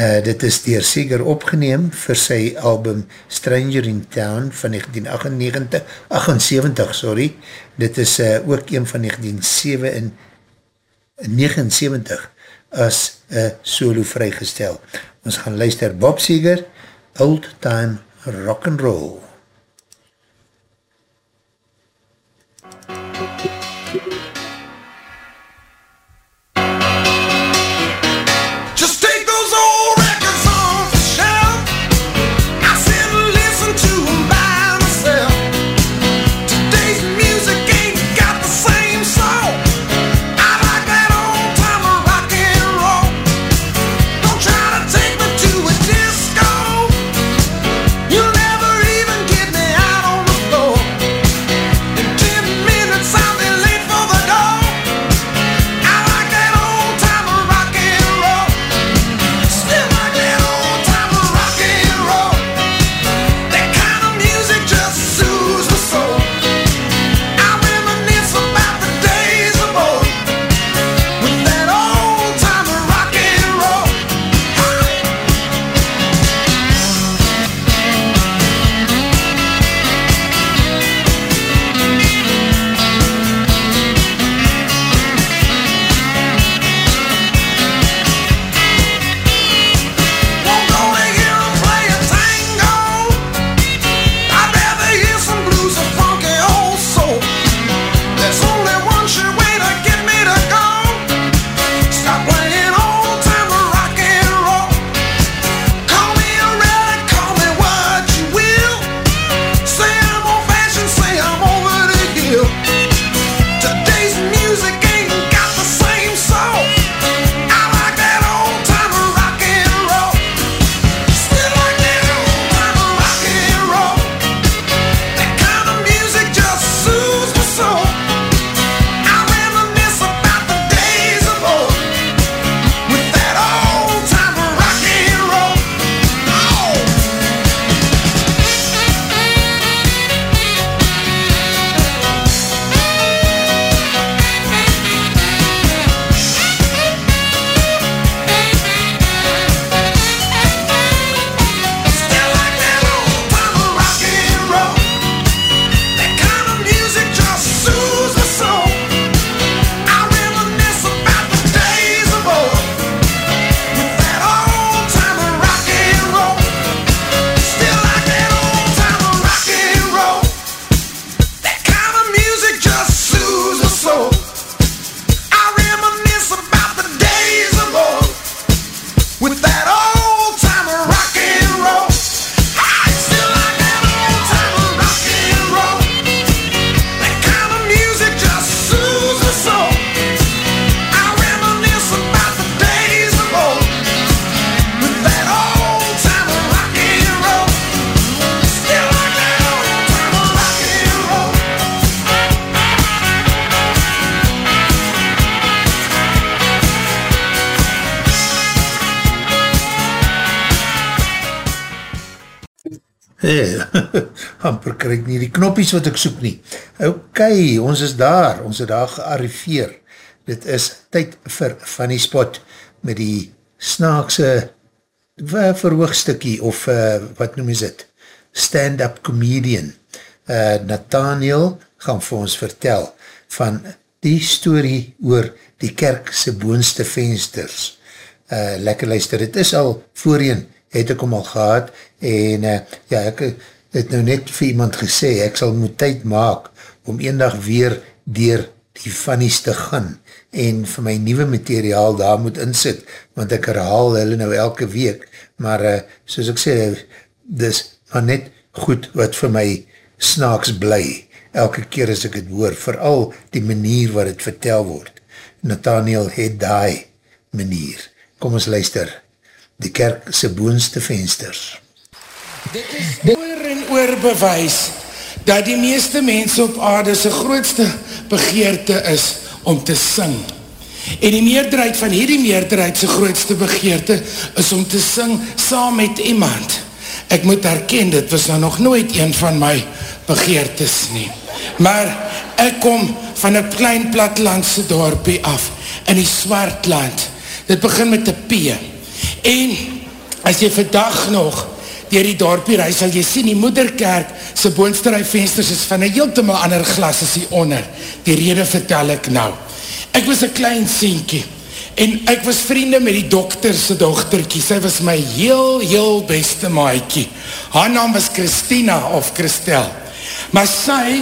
Uh, dit is dier Seeger opgeneem vir sy album Stranger in Town van 1978, 78, sorry. Dit is uh, ook een van 1979 as uh, solo vrygestel. Ons gaan luister Bob Seeger, Old Time Rock knoppies wat ek soek nie. Ok, ons is daar, ons is daar gearriveer. Dit is tyd vir Funny Spot met die snaakse verhoogstukkie of uh, wat noem is het? Stand-up comedian. Uh, Nathaniel gaan vir ons vertel van die story oor die kerkse boonste vensters. Uh, lekker luister, het is al voorheen het ek hom al gehad, en uh, ja, ek het nou net vir iemand gesê, ek sal moet tyd maak, om een dag weer dier die funnies te gaan, en vir my nieuwe materiaal daar moet insit, want ek herhaal hulle nou elke week, maar uh, soos ek sê, dis maar net goed wat vir my snaaks bly, elke keer as ek het hoor, vooral die manier wat het vertel word. Nathaniel het die manier. Kom ons luister die kerkse boonste vensters. Dit is oor en oor bewys dat die meeste mense op aarde sy grootste begeerte is om te sing. En die meerderheid van hierdie meerderheid sy grootste begeerte is om te sing saam met iemand. Ek moet herken, dit was nou nog nooit een van my begeertes nie. Maar ek kom van een klein platlandse dorpie af, in die Swartland. Dit begin met die P. En as jy vandag nog dier die dorpie reis, sal jy sien die moederkerk sy boonsterui vensters is van een heeltemal ander glas as die onder. Die rede vertel ek nou. Ek was een klein sienkie en ek was vriende met die dokterse dochterkie. Sy was my heel, heel beste maaikie. Haar naam was Christina of Christel. Maar sy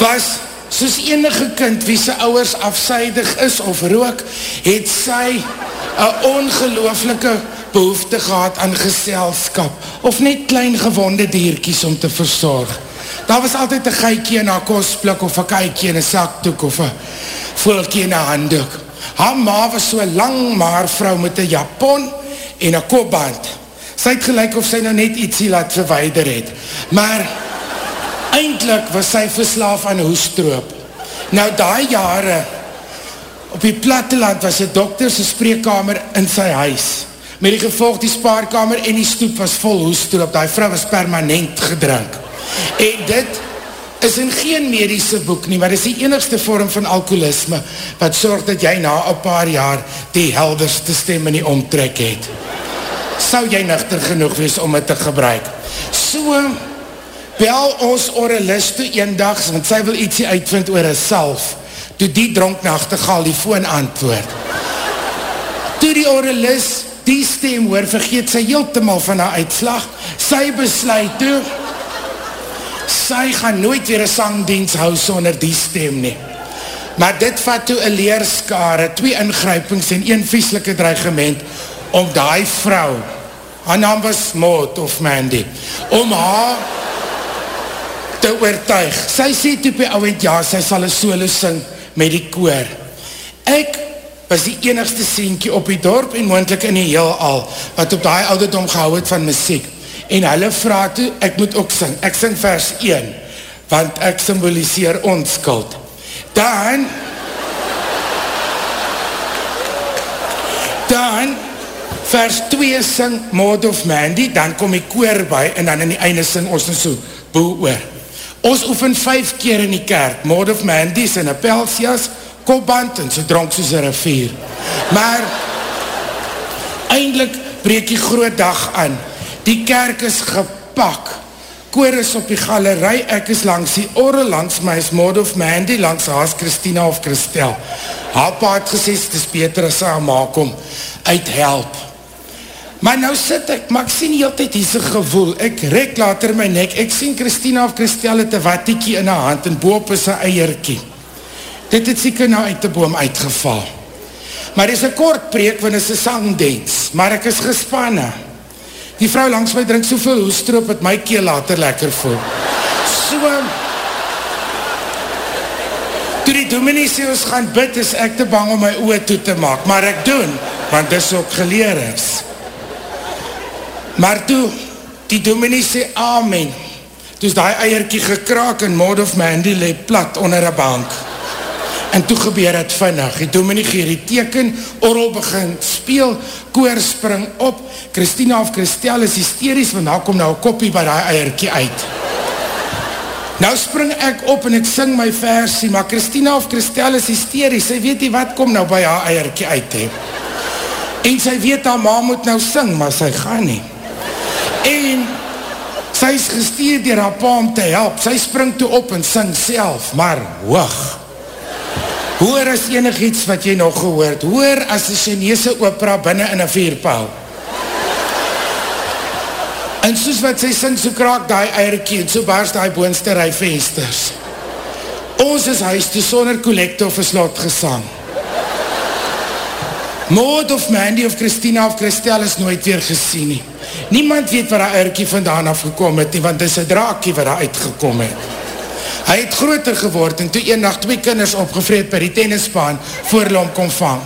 was soos enige kind wie sy ouwers afseidig is of rook, het sy een ongelooflike behoefte gehad aan geselskap, of net klein gewonde dierkies om te verzorg. Daar was altyd een geikie in haar kostblik, of een keikie in een sakdoek, of een voelkie in een handdoek. Haar ma was so'n lang maar vrou met een japon en een kopband. Sy het gelijk of sy nou net ietsie laat verweider het. Maar eindelijk was sy verslaaf aan hoestroop. Nou daai jare op die platteland was die dokterse spreekkamer in sy huis. Met die gevolg die spaarkamer en die stoep was vol hoestroop. Die vrou was permanent gedrink. En dit is in geen medische boek nie, maar is die enigste vorm van alkoholisme wat sorg dat jy na een paar jaar die helderste stem in die omtrek het. Sou jy nuchter genoeg wees om het te gebruik? So, bel ons oralist toe eendags, want sy wil ietsie uitvind oor een salf, toe die dronknachtegaal die foon antwoord. Toe die oralist die stem hoor, vergeet sy heeltemal van haar uitslag, sy besluit toe, sy gaan nooit weer een sangdienst hou sonder die stem nie. Maar dit vat toe een leerskare, twee ingrypings en een vieslike dreigement om die vrou, haar naam was Maud of Mandy, om haar te oortuig. Sy sê toe by ouwend, ja, sy sal een solo sing met die koor. Ek was die enigste sienkie op die dorp en moendlik in die heel al, wat op die ouderdom gehou het van muziek. En hulle vraag toe, ek moet ook sing. Ek sing vers 1, want ek symboliseer onskuld. Dan, dan, vers 2 sing Maud of Mandy, dan kom die koor by, en dan in die einde sing ons en so boe oor. Ons oefen vijf keer in die kerk, Maud of Mandy, sy in pelsias, kopband, en sy dronk soos een rivier. Maar, eindelijk breek die groot dag aan, die kerk is gepak, koor is op die galerij, ek is langs die orre, langs my is Maud of Mandy, langs haas Christina of Christel. Haar pa het gesê, het is beter as aan maak om uit help. Maar nou sit ek, maar ek sien die hele tijd hiese gevoel, ek rek later my nek, ek sien Christina of Christel het een wattiekie in haar hand en boop is een eierkie. Dit het sieker nou uit die boom uitgeval. Maar dit is een kort preek, want dit is een sangdens, maar ek is gespanne. Die vrou langs my drink soveel hoestroop, het my keel later lekker voel. So, toe die dominee sê ons gaan bid, is ek te bang om my oor toe te maak, maar ek doen, want dis ook geleer is. Maar toe, die dominee sê amen, toe is die eierkie gekraak en Maud of Mandy leep plat onder een bank. En toe gebeur het vinnig. En Dominique gee die teken, orrel begin speel, koor spring op, Christina of Christel is hysterisch, want daar kom nou een koppie by die eierkie uit. Nou spring ek op en ek sing my versie, maar Christina of Christel is hysterisch, sy weet nie wat kom nou by haar eierkie uit, he. En sy weet haar ma moet nou sing, maar sy gaan nie. En sy is gestuur dier haar pa om te help, sy spring toe op en sing self, maar hoog. Hoor as enig iets wat jy nog gehoord, hoor as die Chinese opera binnen in een vierpaal. En soos wat sy sing, so kraak die eierkie en so barst die boonste rij vensters. Ons is huis toe sonder collecte of een slot gesang. Maud of Mandy of Christina of Christel is nooit weer gesien nie. Niemand weet waar die eierkie vandaan afgekom het nie, want dit is een draakie waar hy uitgekom het. Hy het groter geword en toe een nacht twee kinders opgevreed by die tennisbaan voor hulle om kon vang.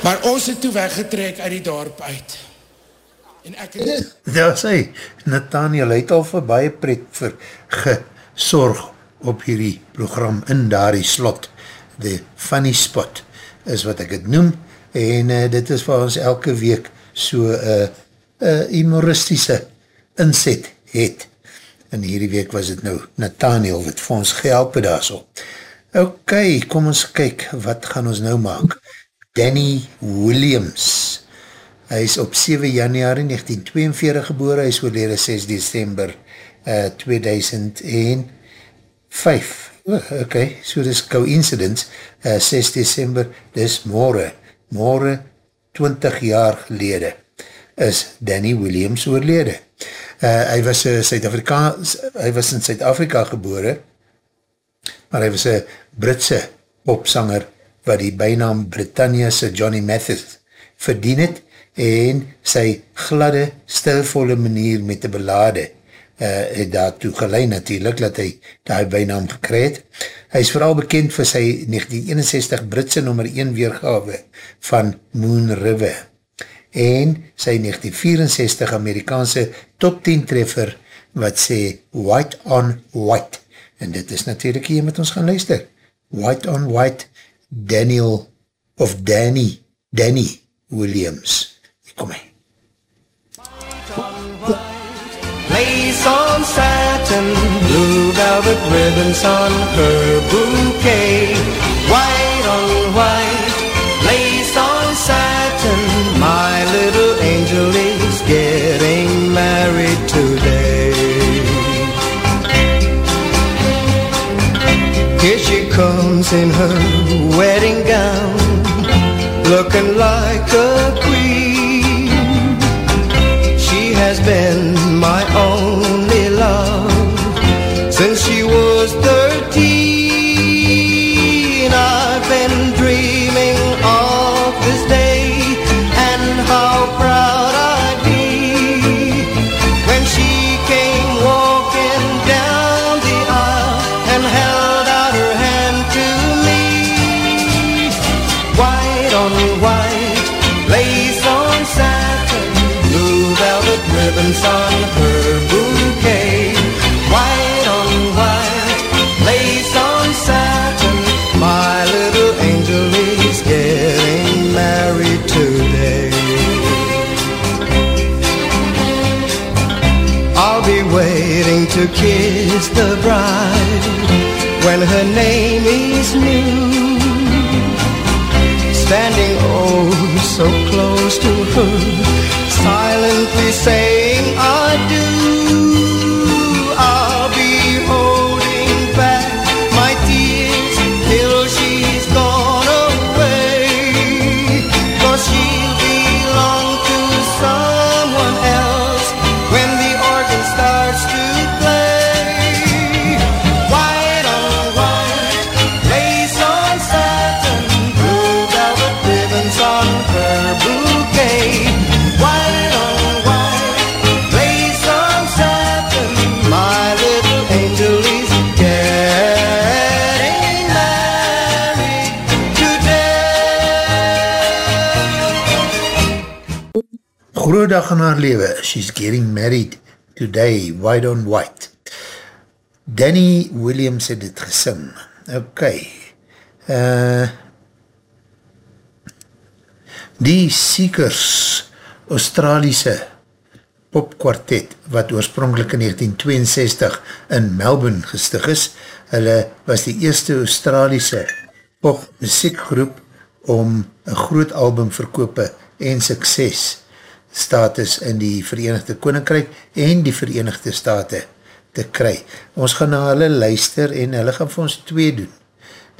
Maar ons het toe weggetrek uit die dorp uit. En ek het... Daar sê, Nathaniel het al vir baie pret vir gesorg op hierdie program in daardie slot. The Funny Spot is wat ek het noem en uh, dit is vir ons elke week so uh, uh, humoristische inzet het. En hierdie week was het nou Nathaniel wat vir ons gehelp het daar so. Ok, kom ons kyk, wat gaan ons nou maak? Danny Williams. Hy is op 7 januari 1942 geboren, hy is oorlede 6 december uh, 2005. Oh, ok, so dis coincidence, uh, 6 december, dis morgen, morgen 20 jaar gelede, is Danny Williams oorlede. Uh, hy was uh, Suid-Afrika, hy was in Suid-Afrika gebore, maar hy was een Britse popsanger wat die bijnaam Britannia's Johnny Mathis verdien het en sy gladde, stilvolle manier met die belade uh, het daartoe gelei natuurlijk dat hy die bijnaam gekry het. Hy is vooral bekend vir sy 1961 Britse nummer 1 weergawe van Moon River en sy 1964 Amerikaanse top 10 treffer wat sê White on White en dit is natuurlijk hier met ons gaan luister. White on White Daniel of Danny Danny Williams. Kom hy. Lace on satin, blue velvet ribbons on her bouquet. White on white, lace on satin, my little angel is getting married today. Here she comes in her wedding gown, looking like a queen. She has been oh so close to her, silently saying Groot dag in haar lewe, she's getting married today, white on white. Danny Williams het dit gesing. Ok, Uh, die Seekers, Australiese popkwartet, wat oorspronkelijk in 1962 in Melbourne gestig is, hulle was die eerste Australiese popmuziekgroep om een groot album verkope en sukses status in die Verenigde Koninkrijk en die Verenigde Staten te kry. Ons gaan na hulle luister en hulle gaan vir ons twee doen.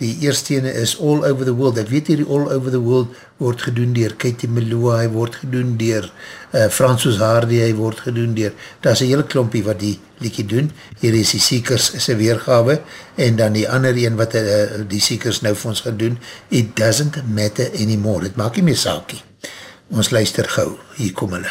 Die eerste ene is All Over The World. Ek weet hier, All Over The World word gedoen dier Katie Melua, hy word gedoen dier uh, Fransus Hardy, hy word gedoen dier, daar is een hele klompie wat die liekie doen. Hier is die Seekers een weergawe en dan die ander een wat uh, die Seekers nou vir ons gaan doen, It Doesn't Matter Anymore. Het maak nie meer saakie. Ons luister gauw, hier kom hulle.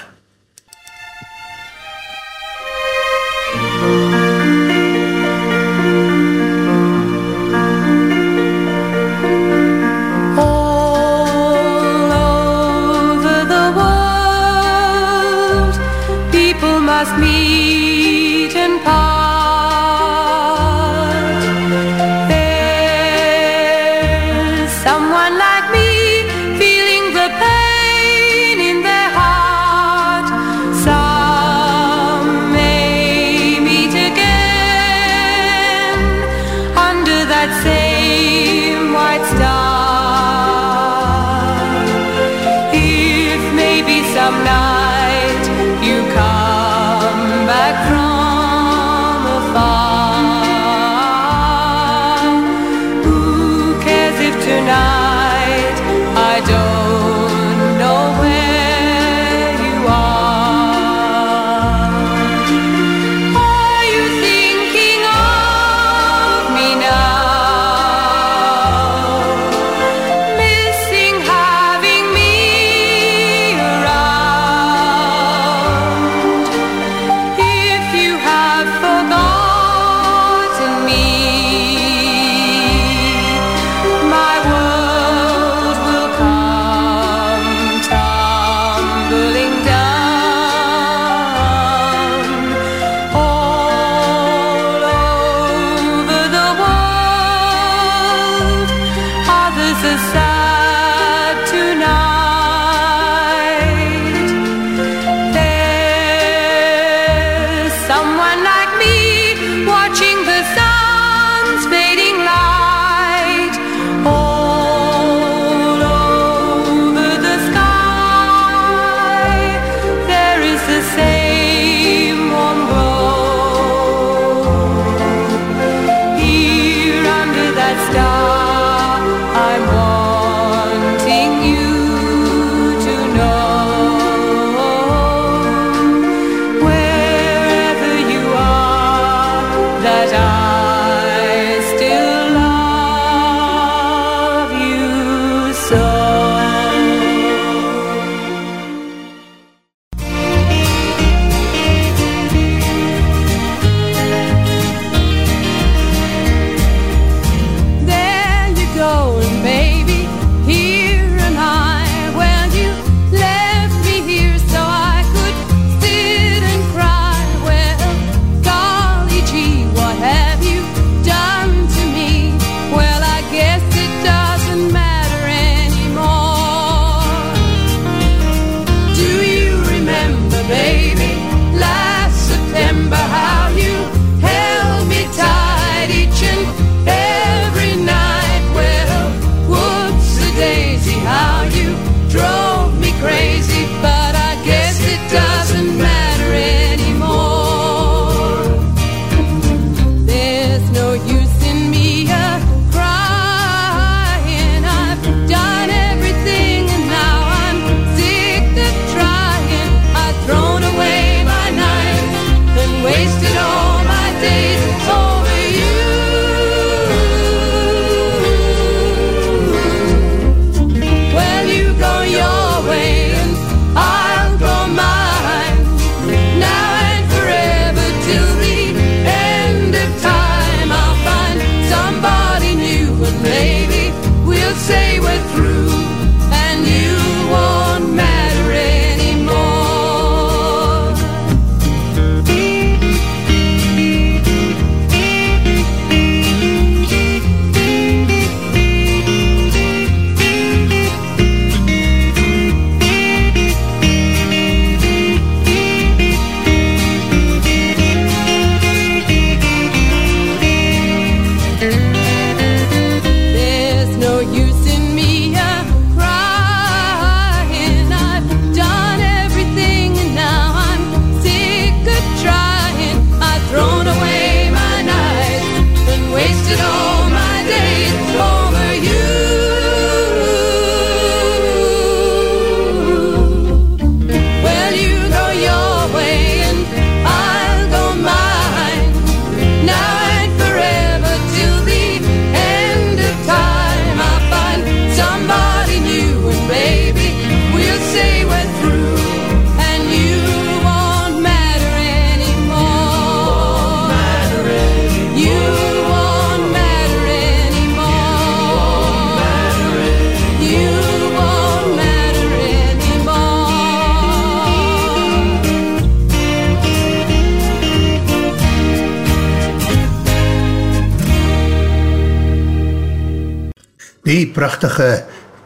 Prachtige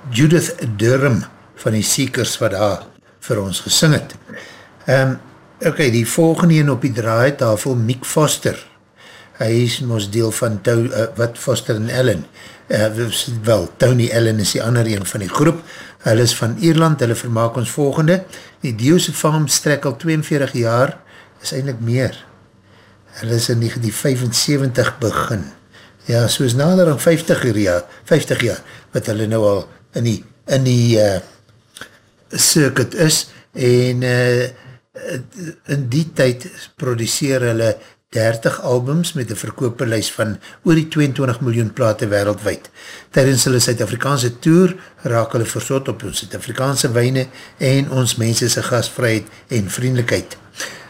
Judith Durham van die Seekers wat daar vir ons gesing het. Um, ok, die volgende een op die draaitafel, Mick Foster. Hy is ons deel van to, uh, wat Foster en Ellen. Uh, wel, Tony Ellen is die ander een van die groep. Hulle is van Ierland, hulle vermaak ons volgende. Die Diose Farm strek al 42 jaar, is eindelijk meer. Hulle is in 1975 begin. Ja, soos nader aan 50 jaar, 50 jaar, wat hulle nou al in die, in die uh, circuit is, en uh, in die tyd produceer hulle 30 albums met een verkooperlijst van oor die 22 miljoen plate wereldwijd. Tijdens hulle Suid-Afrikaanse tour raak hulle versot op ons Suid-Afrikaanse wijne en ons mensese gastvrijheid en vriendelijkheid.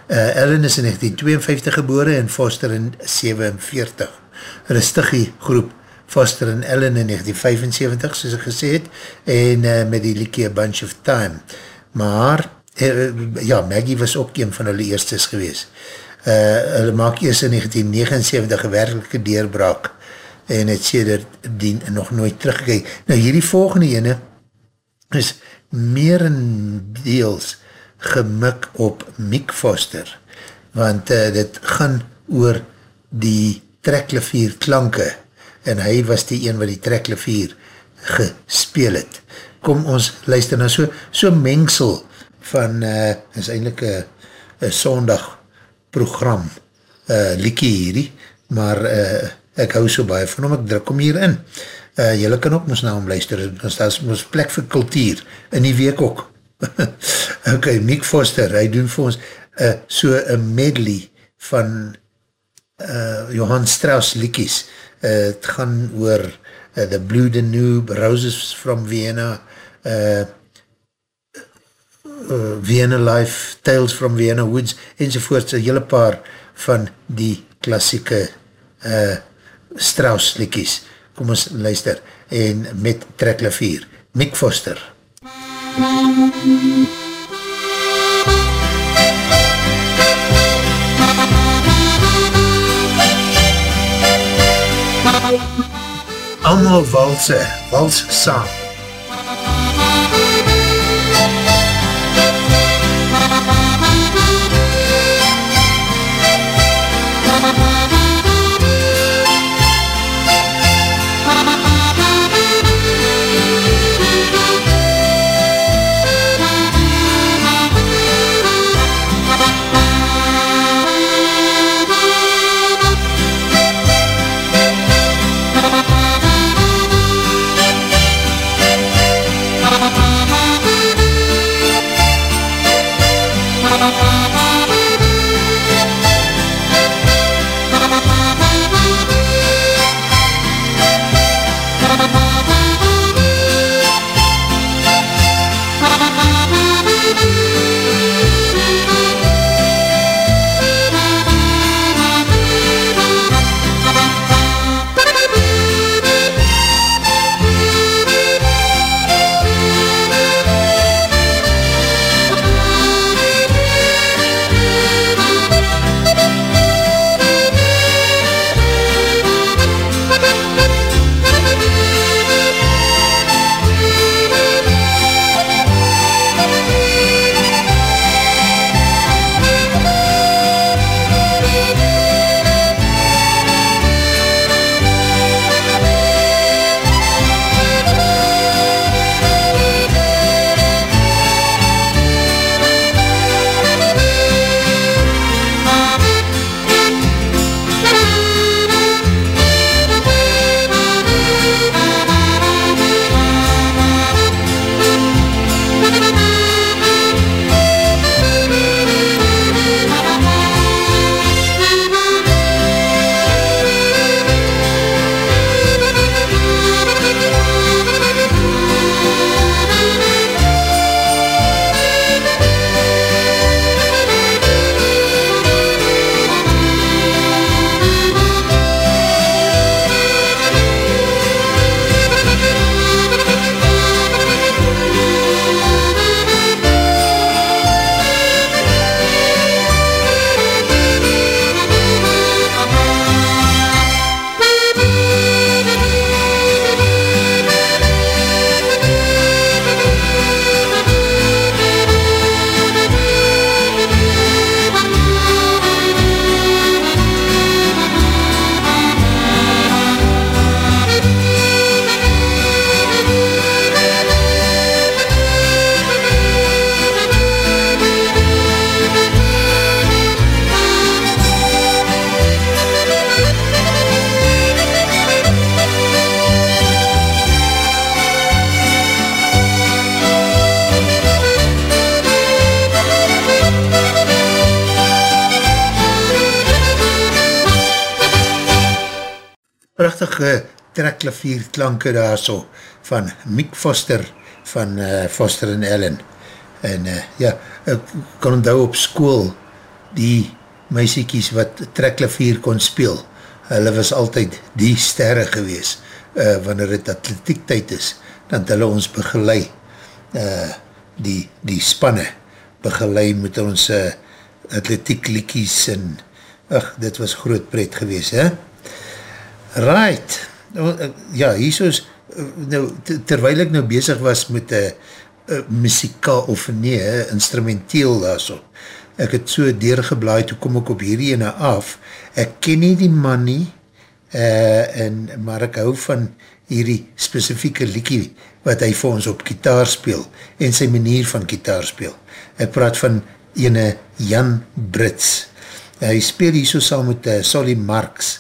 Uh, Ellen is in 1952 gebore en Foster in 47. Hulle stig die groep Foster en Ellen in 1975, soos ek gesê het, en uh, met die liekie A Bunch of Time. Maar, uh, ja, Maggie was ook een van hulle eerstes gewees. Uh, hulle maak eers in 1979 een werkelike deurbraak en het sê dat die nog nooit teruggekijk. Nou, hierdie volgende ene is meer in deels gemik op Mick Foster, want uh, dit gaan oor die treklevier klanke en hy was die een wat die treklevier gespeel het. Kom ons luister na so, so mengsel van, uh, is eindelijk een sondag program, uh, liekie hierdie, maar uh, ek hou so baie van hom, ek druk hom hier in. Uh, Julle kan ook ons na hom luister, ons daar is ons plek vir kultuur, in die week ook. ok, Mick Foster, hy doen vir ons uh, so een medley van uh, Johann Strauss liekies, uh, het gaan oor uh, The Blue Danube, Roses from Vienna, uh, uh, Vienna Life, Tales from Vienna Woods, enzovoorts, een hele paar van die klassieke uh, Strauss liekies. Kom ons luister, en met treklevier, Mick Foster. MUZIEK Amlo Volta, Volta Song. Trekklavier klanke daar so, van Mick Foster, van uh, Foster en Ellen. En uh, ja, ek kan onthou op school, die meisiekies wat trekklavier kon speel, hulle was altyd die sterre gewees, uh, wanneer het atletiek tyd is, dan het hulle ons begeleid, uh, die, die spanne begeleid met ons uh, atletiek liekies en ach, dit was groot pret gewees, hè? Right, ja, hier soos, nou, terwijl ek nou bezig was met een uh, muzikaal of nee, instrumenteel daar so, ek het so deurgeblaai, toe kom ek op hierdie ene af, ek ken nie die man nie, uh, en, maar ek hou van hierdie specifieke liekie, wat hy vir ons op gitaar speel, en sy manier van gitaar speel. Ek praat van ene Jan Brits. Hy speel hier so saam met uh, Solly Marks,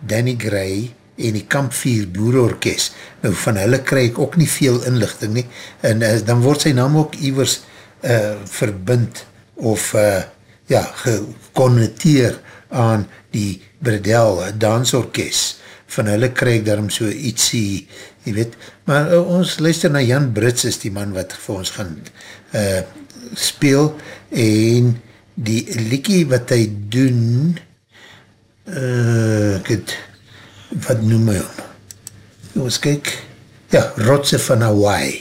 Danny Gray, en die Kamp 4 Boerorkest. Nou, van hulle krijg ek ook nie veel inlichting nie, en uh, dan word sy naam ook iwers uh, verbind, of uh, ja, geconneteer aan die Bredel dansorkest. Van hulle krijg daarom so ietsie, jy weet, maar uh, ons luister na Jan Brits is die man wat vir ons gaan uh, speel, en die liekie wat hy doen, uh, ek het, wat noem hy hom? Ons kyk, ja, Rotse van Hawaii,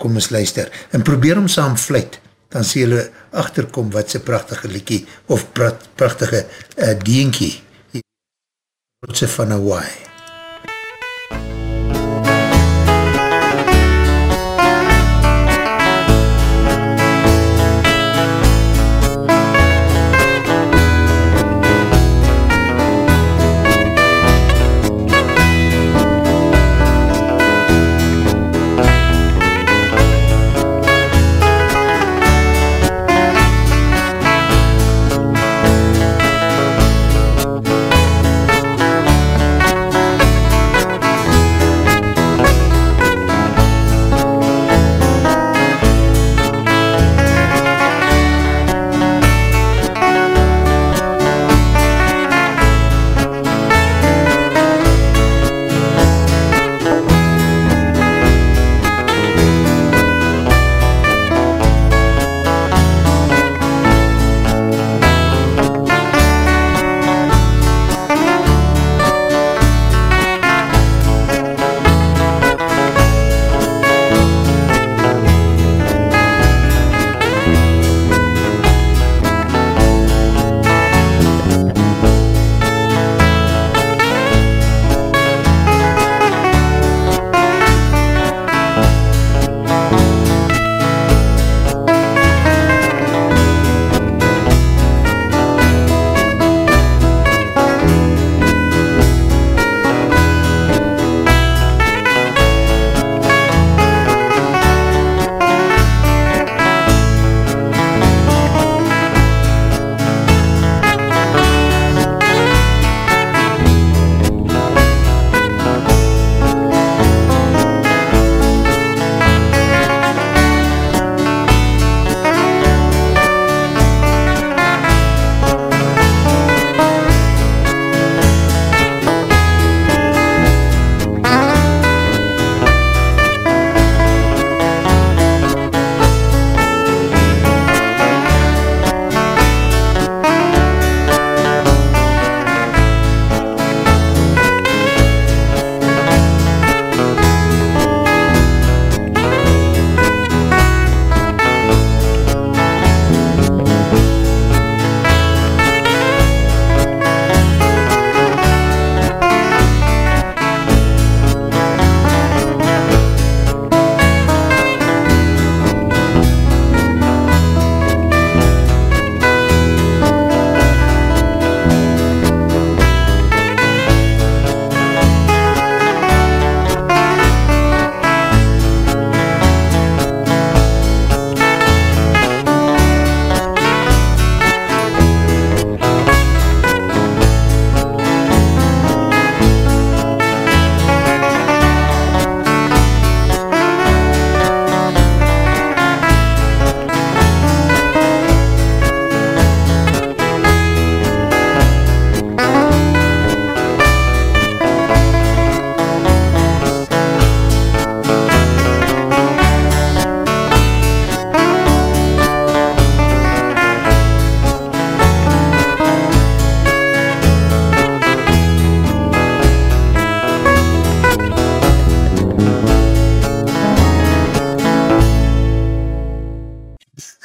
kom ons luister, en probeer hom saam vluit, dan sê julle achterkom wat sy prachtige liekie, of prachtige uh, dienkie, Rotse van Hawaii.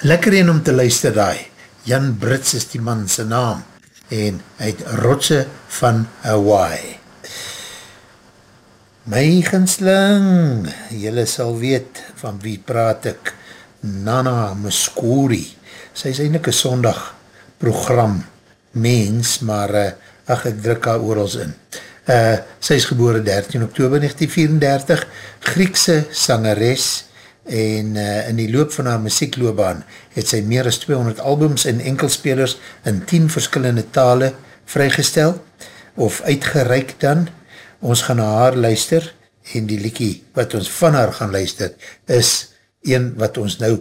Lekker een om te luister daai. Jan Brits is die man sy naam en hy het rotse van Hawaii. My ginsling, jylle sal weet van wie praat ek, Nana Muscuri. Sy is eindelijk een sondag program mens, maar ach, ek druk haar oorals in. Uh, sy is geboren 13 oktober 1934, Griekse sangeres en uh, in die loop van haar muziekloobaan het sy meer as 200 albums en enkelspelers in 10 verskillende tale vrygestel of uitgereik dan. Ons gaan na haar luister en die liekie wat ons van haar gaan luister is een wat ons nou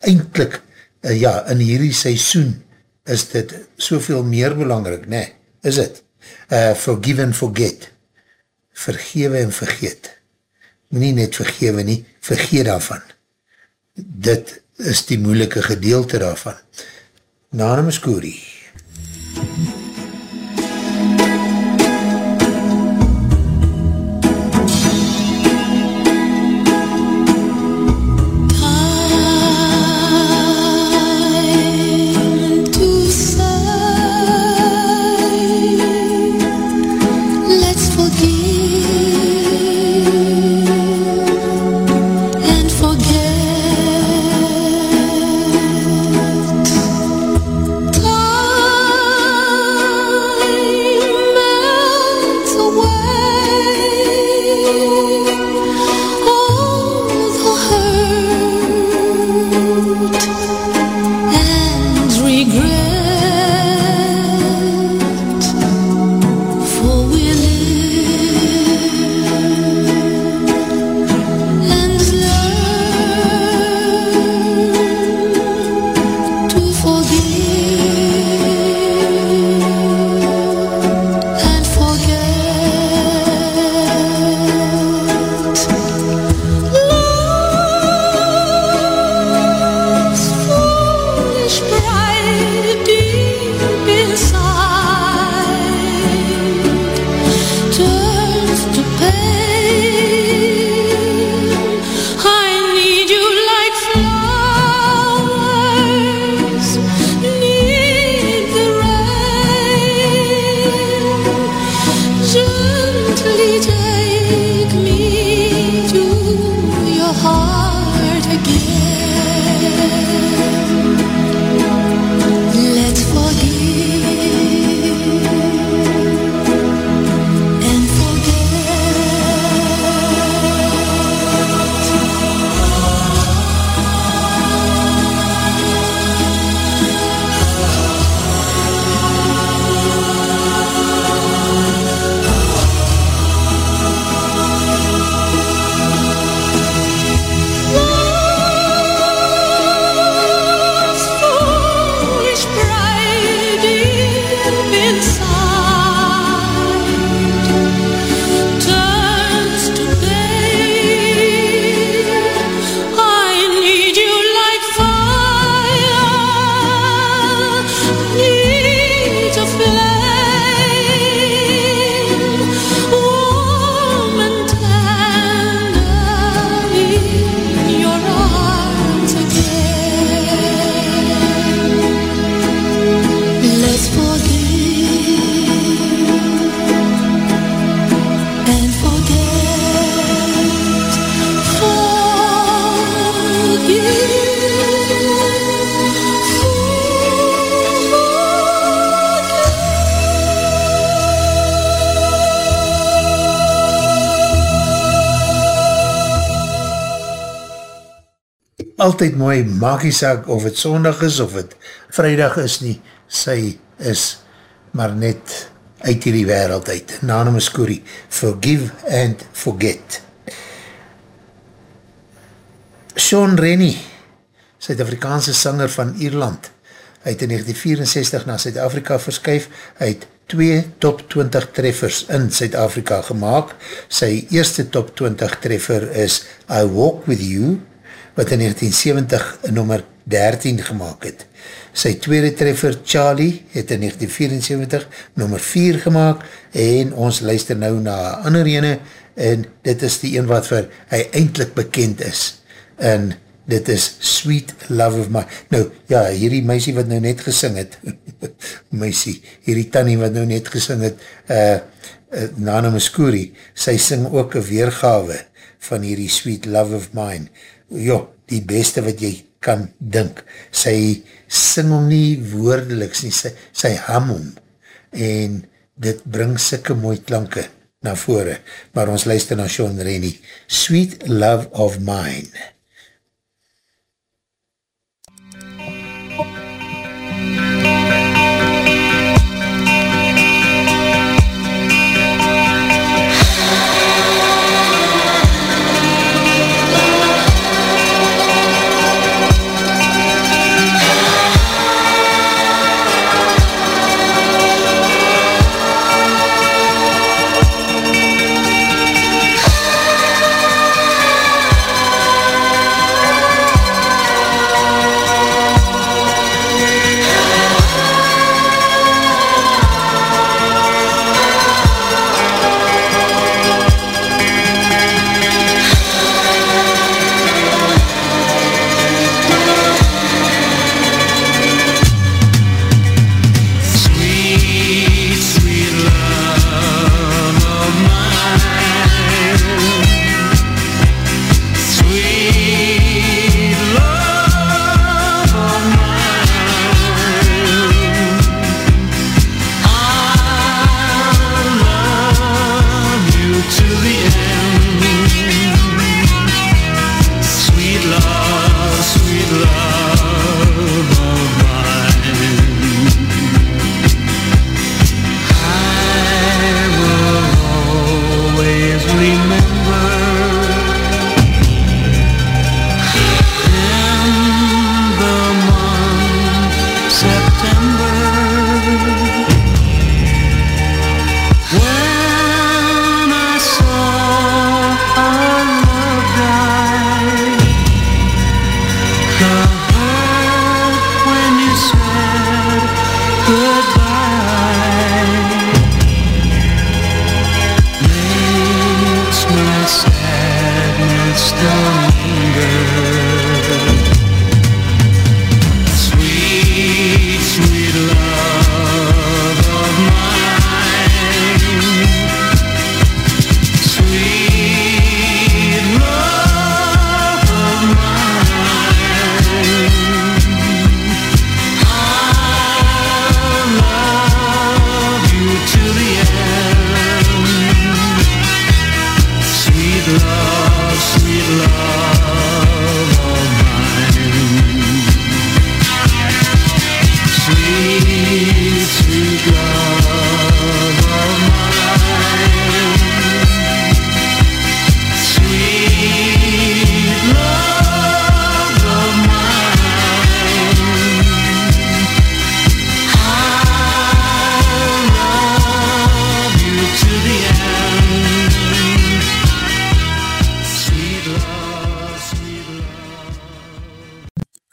eindelijk uh, ja, in hierdie seisoen is dit soveel meer belangrik, ne, is het? Uh, forgive and forget. Vergewe en vergeet. Nie net vergewe nie, vergeet daarvan. Dit is die moeilike gedeelte daarvan. Nana Muscuri. MUZIEK altyd mooi, maak die saak of het zondag is of het vrijdag is nie, sy is maar net uit die wereld uit. Naam is Corrie, Forgive and Forget. Sean Rennie, Suid-Afrikaanse sanger van Ierland, hy het in 1964 na Suid-Afrika verskuif, hy het twee top 20 treffers in Suid-Afrika gemaakt. Sy eerste top 20 treffer is I Walk With You, wat in 1970 nummer 13 gemaakt het. Sy tweede treffer Charlie het in 1974 nummer 4 gemaakt en ons luister nou na ander ene en dit is die een wat vir hy eindelijk bekend is in dit is Sweet Love of My. Nou, ja, hierdie meisie wat nou net gesing het, meisie, hierdie Tanny wat nou net gesing het, uh, uh, Nana Muscuri, sy sing ook een weergawe van hierdie Sweet Love of Mine. Jo, die beste wat jy kan dink. Sy sing om nie woordeliks nie, sy, sy ham om en dit bring sikke mooi klanke na vore, maar ons luister na Sean Rennie, Sweet Love of Mine.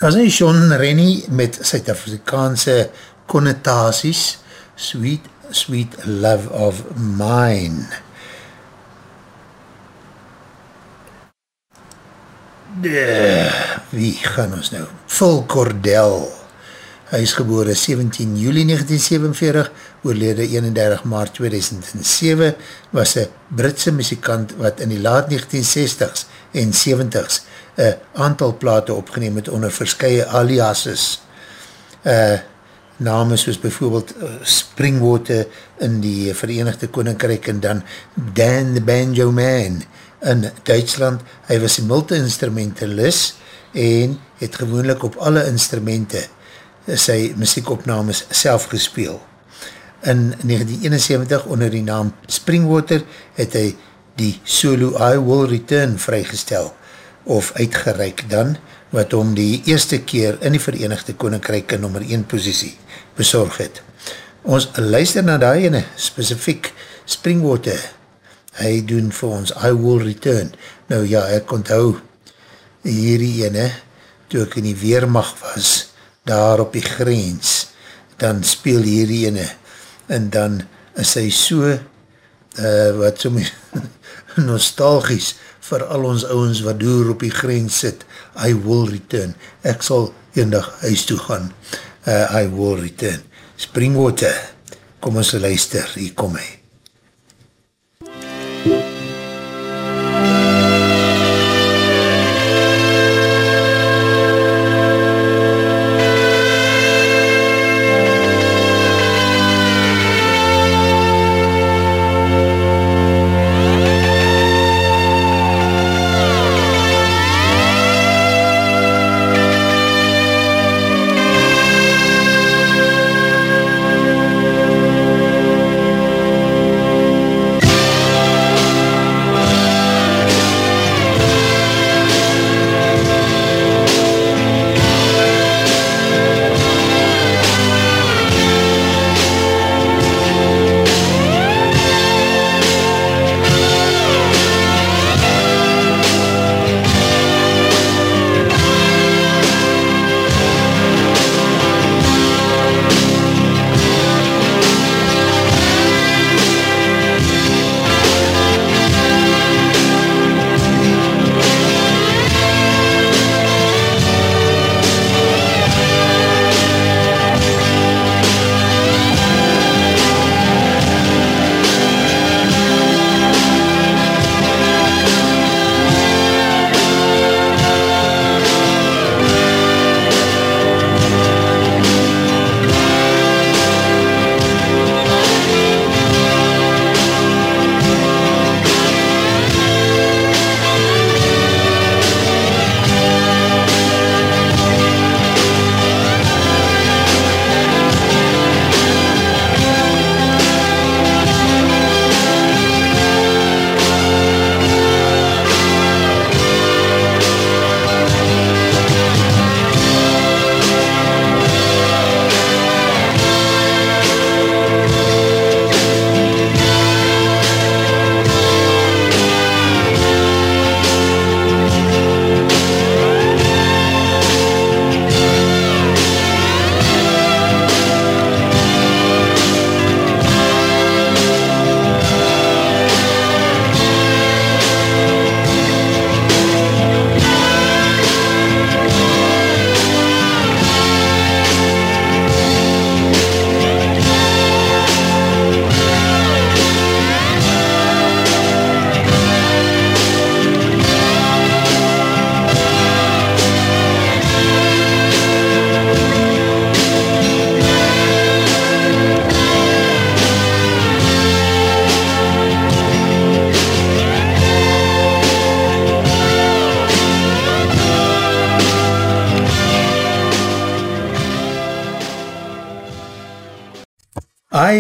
Love. As hy Sean Rennie met Suid-Afrikaanse connotaties, Sweet, Sweet Love of Mine. De, wie gaan ons nou? Phil Cordell. Hy is gebore 17 juli 1947, oorlede 31 maart 2007, was een Britse muzikant wat in die laat 1960s en 70s een aantal plate opgeneem het onder verskye aliases. Uh, name soos bijvoorbeeld uh, Springwater in die Verenigde Koninkrijk en dan Dan the Banjo Man in Duitsland. Hy was multi-instrumentalist en het gewoonlik op alle instrumente sy muziekopnames self gespeel. In 1971 onder die naam Springwater het hy die solo I Will Return vrygestel of uitgereik dan, wat om die eerste keer in die Verenigde Koninkrijk in nummer 1 posiesie bezorg het. Ons luister na die ene, specifiek Springwater, hy doen vir ons I Will Return. Nou ja, ek onthou hierdie ene, toe ek in die Weermacht was, daar op die grens, dan speel hierdie ene, en dan is hy so, uh, wat so my, nostalgies vir al ons ouwens wat door op die grens sit. I will return. Ek sal eendag huis toe gaan. Uh, I will return. Springwater, kom ons luister, hier kom hy.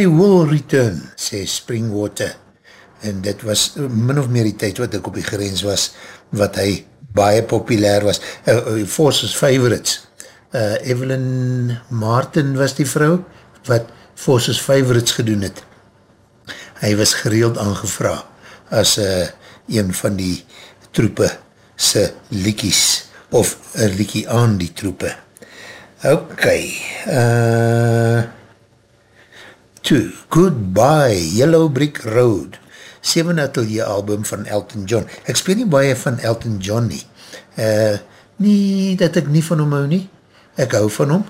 Will return, sê Springwater. En dit was min of meer die tyd wat ek op die grens was, wat hy baie populair was. Uh, uh, Force's Favorites. Uh, Evelyn Martin was die vrou, wat Force's Favorites gedoen het. Hy was gereeld aangevra as uh, een van die troepe se liekies, of een liekie aan die troepe. Ok, eh... Uh, Two, Goodbye, Yellow Brick Road, 7 atelier album van Elton John. Ek speel nie baie van Elton John nie. Uh, nie dat ek nie van hom hou nie. Ek hou van hom,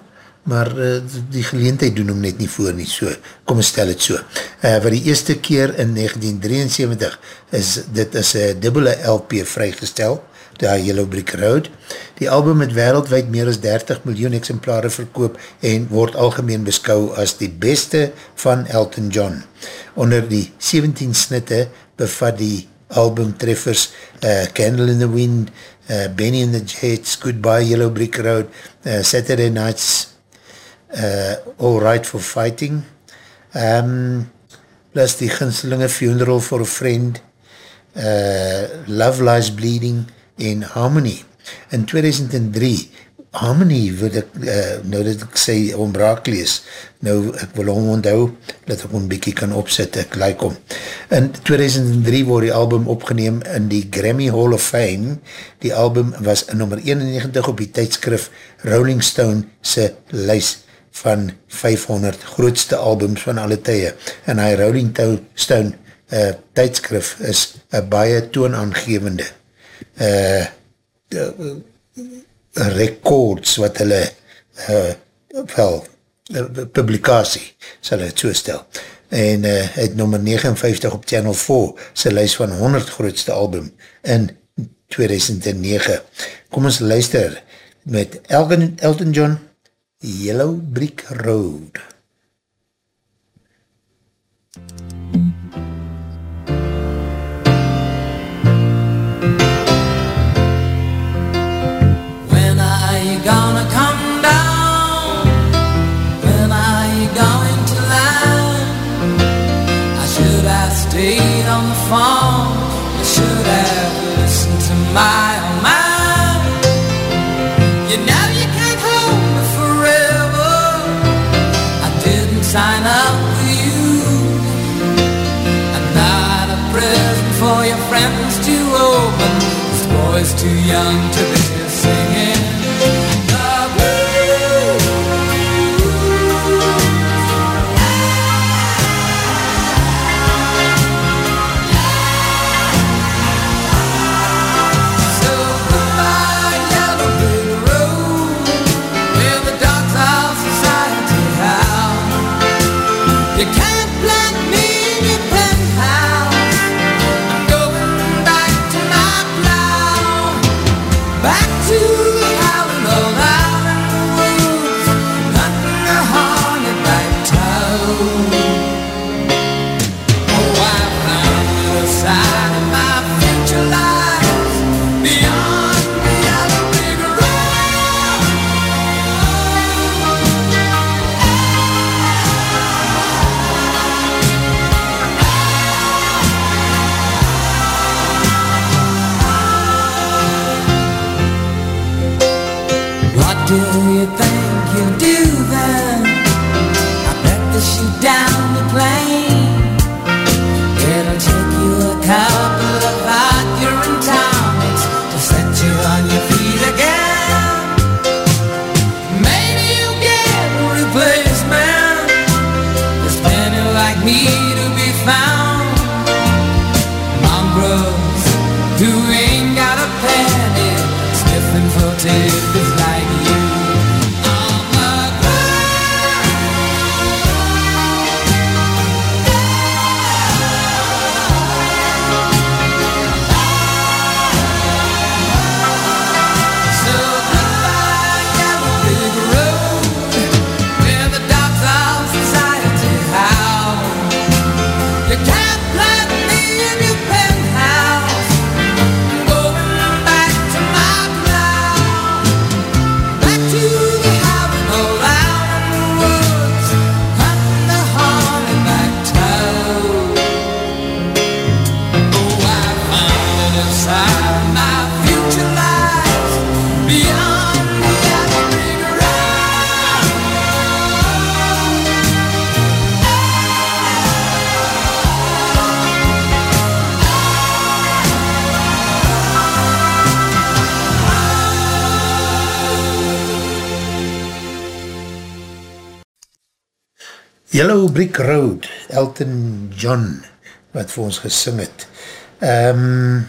maar uh, die geleentheid doen hom net nie voor nie. So, kom stel het so. Uh, wat die eerste keer in 1973 is, dit is een dubbele LP vrygestel, daar Yellow Brick Road. Die album het wereldwijd meer as 30 miljoen exemplare verkoop en word algemeen beskou as die beste van Elton John. Onder die 17 snitte bevat die album treffers uh, Candle in the Wind, uh, Benny and the Jets, Goodbye Yellow Brick Road, uh, Saturday Nights, uh, All Right for Fighting, um, plus die ginselinge Funeral for a Friend, uh, Love Lies Bleeding, en Harmony. In 2003, Harmony, wil ek, uh, nou dat ek sê ombraak lees, nou ek wil hom onthou, dat ek hom bykie kan opzet, ek like hom. In 2003 word die album opgeneem in die Grammy Hall of Fame. Die album was in nummer 91 op die tijdskrif Rolling Stone se lys van 500 grootste albums van alle tye. En hy Rolling Stone uh, tydskrif is een baie toonaangevende uh, records wat hulle uh, wel, publikasie sal het so stel. En uh, het nummer 59 op Channel 4 sy lys van 100 grootste album in 2009 kom ons luister met Elton John Yellow Brick Road too young to be do you think you'll do Yellow Brick Road, Elton John, wat vir ons gesing het. Um,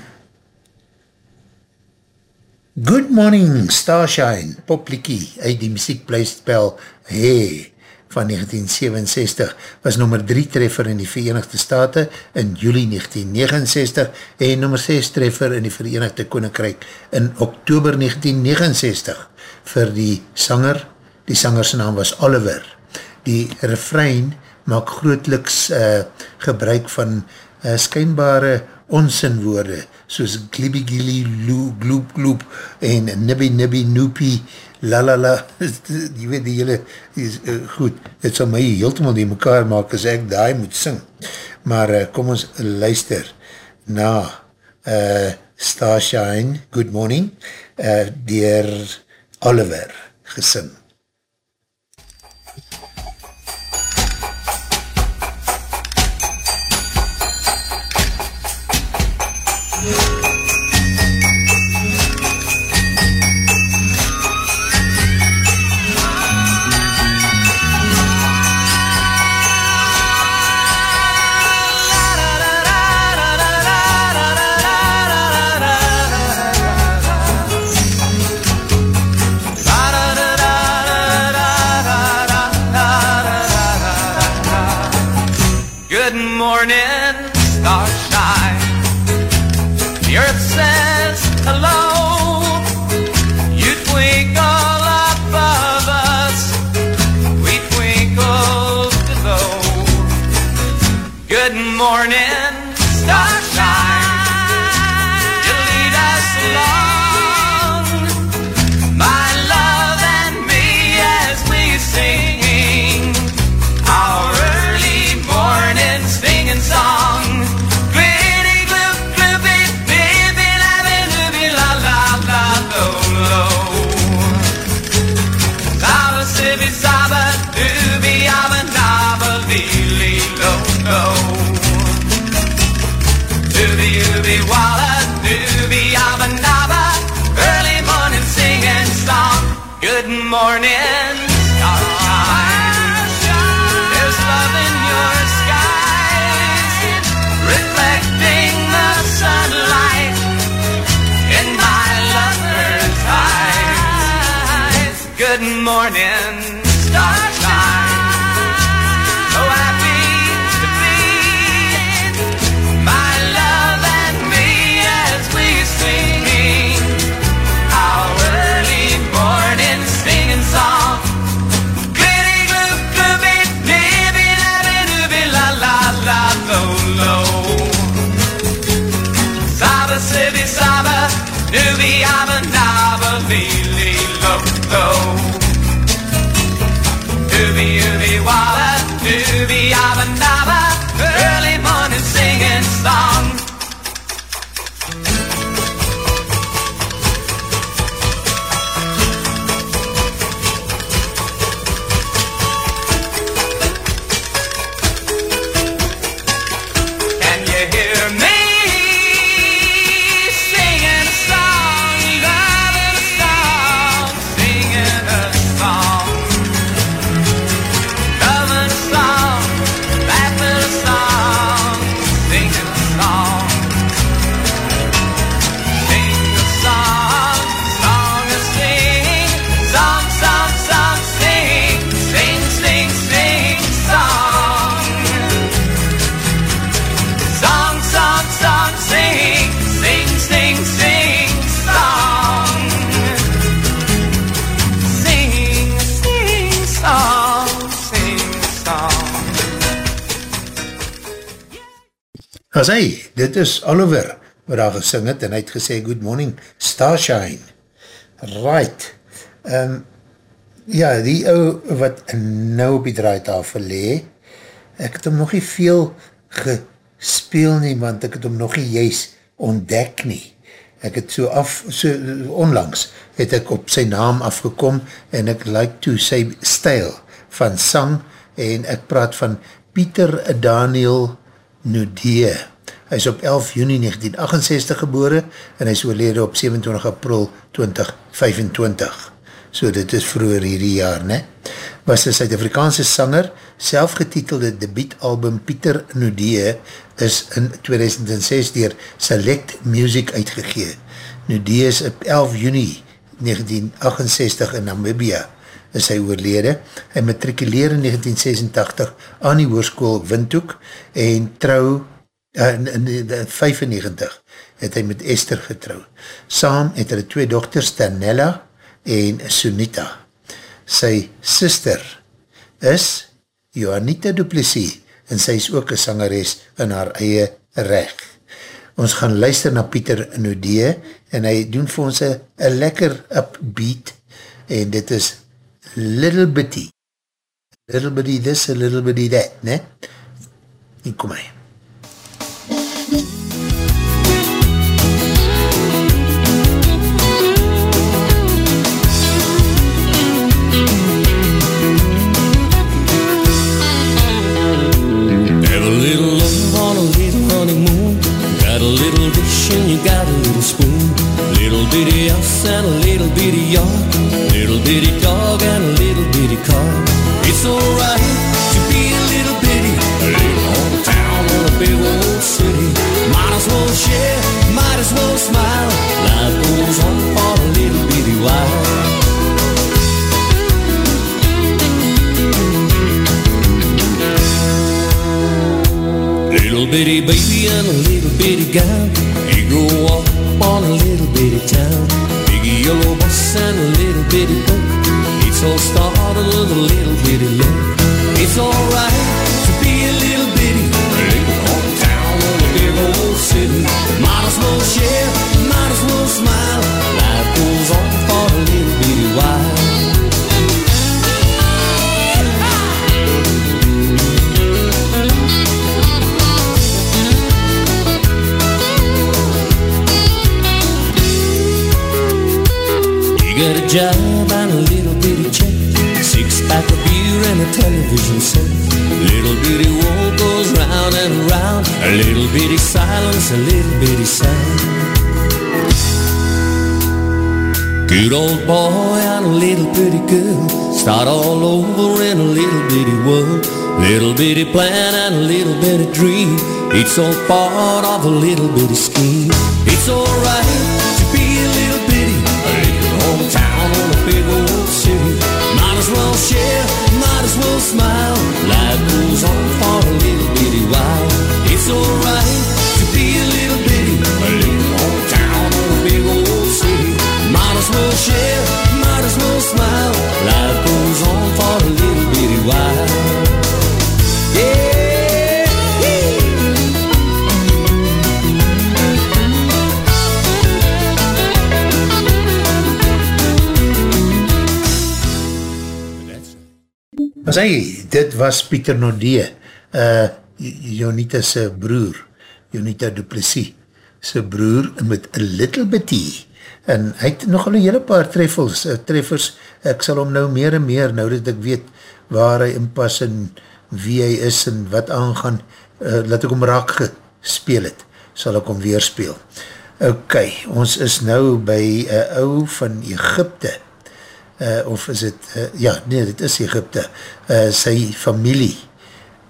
Good Morning Starshine, popliekie uit die muziekpleispel Hey van 1967, was nummer 3 treffer in die Verenigde Staten in juli 1969 en nummer 6 treffer in die Verenigde Koninkrijk in oktober 1969 vir die sanger, die sangerse naam was Oliver. Die refrein maak grootliks uh, gebruik van uh, skynbare onsinwoorde soos glibby gilly gloop gloop en nibby nibby noopie la la la. Jy weet die hele is, uh, goed, dit sal my heeltemal die mekaar maak as ek daai moet sing. Maar uh, kom ons luister na uh, Starshine Good Morning uh, dier Oliver gesing As hy, dit is Oliver, wat daar gesing het, en hy het gesê, good morning, Starshine. Right. Um, ja, die ou wat nou op die draaitafel lee, ek het hom nog nie veel gespeel nie, want ek het hom nog nie juist ontdek nie. Ek het so af, so onlangs, het ek op sy naam afgekom, en ek like to sy stijl van sang, en ek praat van Pieter Daniel Nudee. Hy is op 11 juni 1968 gebore en hy is oorlede op 27 april 2025. So dit is vroeger hierdie jaar, ne? Was een Suid-Afrikaanse sanger, selfgetitelde debietalbum Pieter Nudee is in 2006 dier Select Music uitgegee. Nudee is op 11 juni 1968 in Namibia is hy oorlede. Hy matrikuleer in 1986 aan die hoerskool Windhoek en trou uh, in, in, in 95 het hy met Esther getrou. Saam het hy twee dochters Tanella en Sunita. Sy sister is Johanita Duplessis en sy is ook een sangeres in haar eie reg. Ons gaan luister na Pieter Nudee en hy doen vir ons een lekker upbeat en dit is little bitty. Little bitty this, a little bitty that, ne? Hier kom hy. Got a little dish and you got a little spoon. Little bitty house and a little bitty yard. Little bitty dog and a little bitty car. It's alright to be a little bitty. A little hometown or a big old city. Might as well share, might as well smile. Life goes on for a little bitty while. Little bitty baby and a little bitty gal. He grew up on a little bitty town. Yellow bus and a little bitty boat. It's all started with a little bitty love. It's alright to be a little bitty. Little hometown or a big old city. Might as well share, might as well smile. Got a job and a little bitty check, six pack of beer and a television set. Little bitty world goes round and round, a little bitty silence, a little bitty sound. Good old boy and a little pretty girl Start all over in a little bitty world. Little bitty plan and a little bitty dream. It's all part of a little bitty scheme. It's alright big old city Might as well share, might as well smile. Life goes on for a little bitty while hy, dit was Pieter Nodee, uh, Jonita se broer, Jonita Duplessis, se broer met a little bitty, en hy het nogal een hele paar treffels, uh, treffers, ek sal hom nou meer en meer, nou dat ek weet waar hy inpas en wie hy is en wat aangaan, uh, laat ek hom raak gespeel het, sal ek hom weer speel. Ok, ons is nou by uh, ou van Egypte, uh, of is het, uh, ja, nee, dit is Egypte, uh, sy familie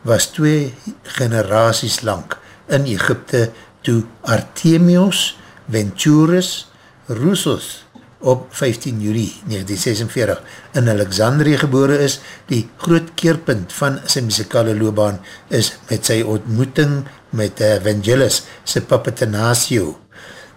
was twee generaties lang in Egypte toe Artemios Venturus Roussos op 15 juli 1946 in Alexandrie gebore is, die groot keerpunt van sy muzikale loopbaan is met sy ontmoeting met uh, Vangelis, sy Papatanasio,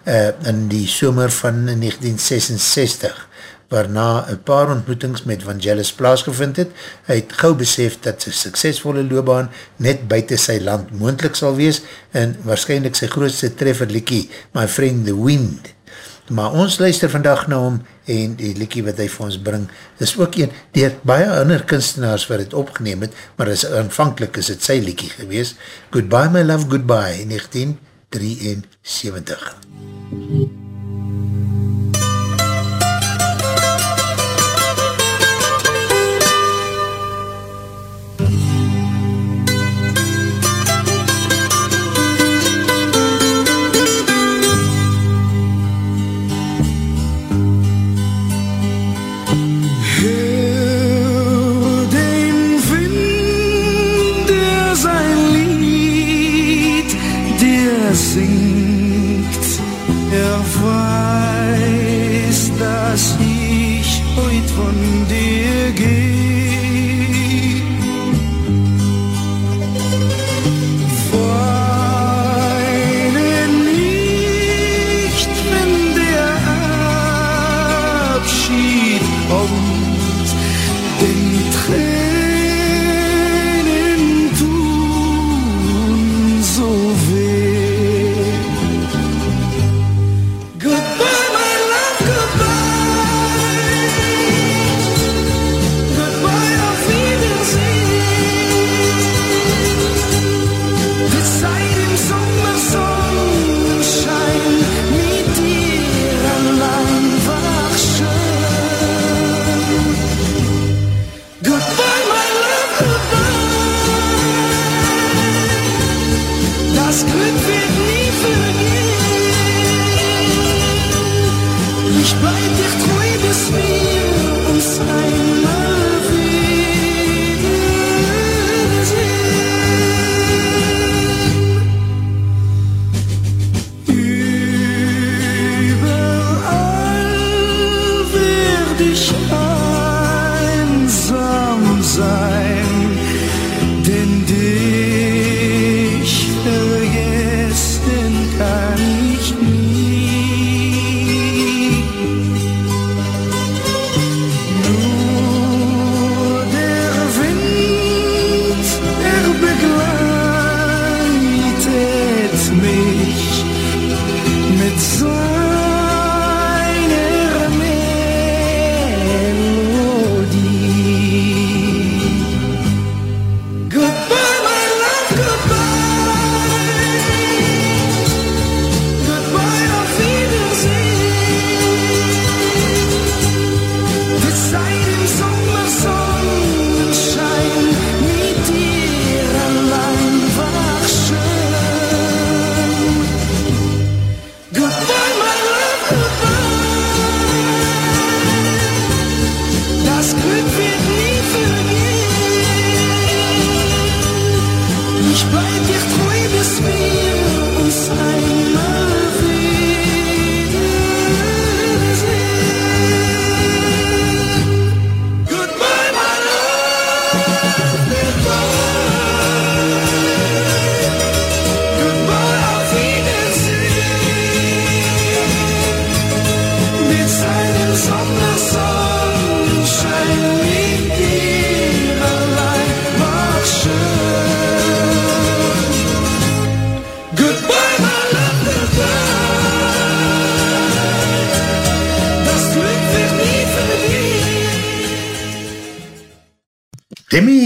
uh, in die somer van 1966 waarna een paar ontmoetings met Vangelis plaasgevind het. Hy het gauw besef dat sy suksesvolle loopbaan net buiten sy land moendlik sal wees en waarschijnlijk sy grootste treffer liekie, My Friend the Wind. Maar ons luister vandag na hom en die liekie wat hy vir ons bring is ook een, dier baie ander kunstenaars wat het opgeneem het, maar is, aanvankelijk is het sy liekie gewees. Goodbye my love, goodbye, 1973. Hör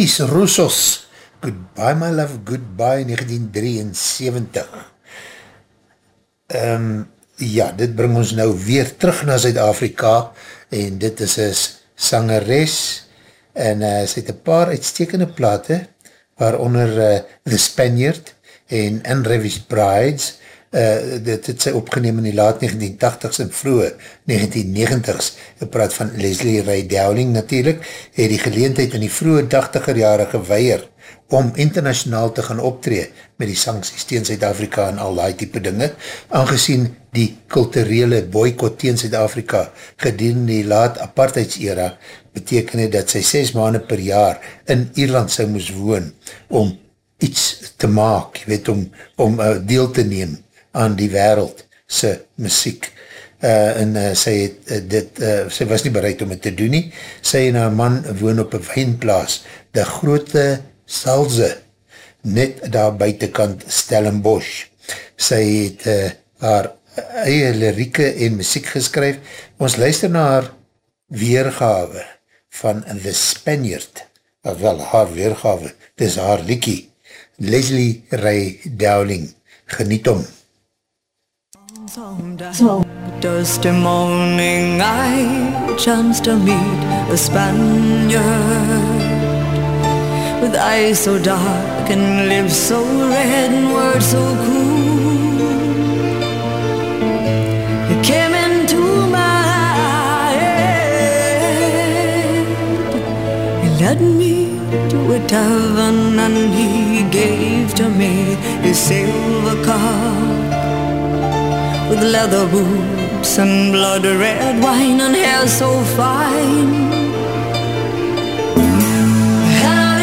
Demis Roussos, Goodbye My Love, Goodbye 1973. Um, ja, dit bring ons nou weer terug na Zuid-Afrika en dit is een sangeres en uh, sy het een paar uitstekende plate waaronder uh, The Spaniard en Unravished Brides uh, dit het sy opgeneem in die laat 1980s en vroege 1990s ek praat van Leslie Ray Dowling natuurlijk, het die geleentheid in die vroege 80er jare geweier om internationaal te gaan optree met die sancties teen Zuid-Afrika en al die type dinge, aangezien die kulturele boycott teen Zuid-Afrika gedien die laat apartheidsera beteken het dat sy 6 maanden per jaar in Ierland sy moes woon om iets te maak, jy weet, om, om uh, deel te neem aan die wereld sy muziek. Uh, en uh, sy, het, uh, dit, uh, sy was nie bereid om het te doen nie. Sy en haar man woon op een wijnplaas, de grote Salze, net daar buitenkant Stellenbosch. Sy het uh, haar eie lirieke en muziek geskryf. Ons luister na haar weergave van The Spaniard, of wel haar weergave, dis haar liekie, Leslie Ray Dowling. Geniet om. Dusty morning I chanced to meet a Spaniard With eyes so dark and lips so red and words so cool. He came into my head. He led me to a tavern and he gave to me his silver cup with leather boots and blood red wine and hair so fine.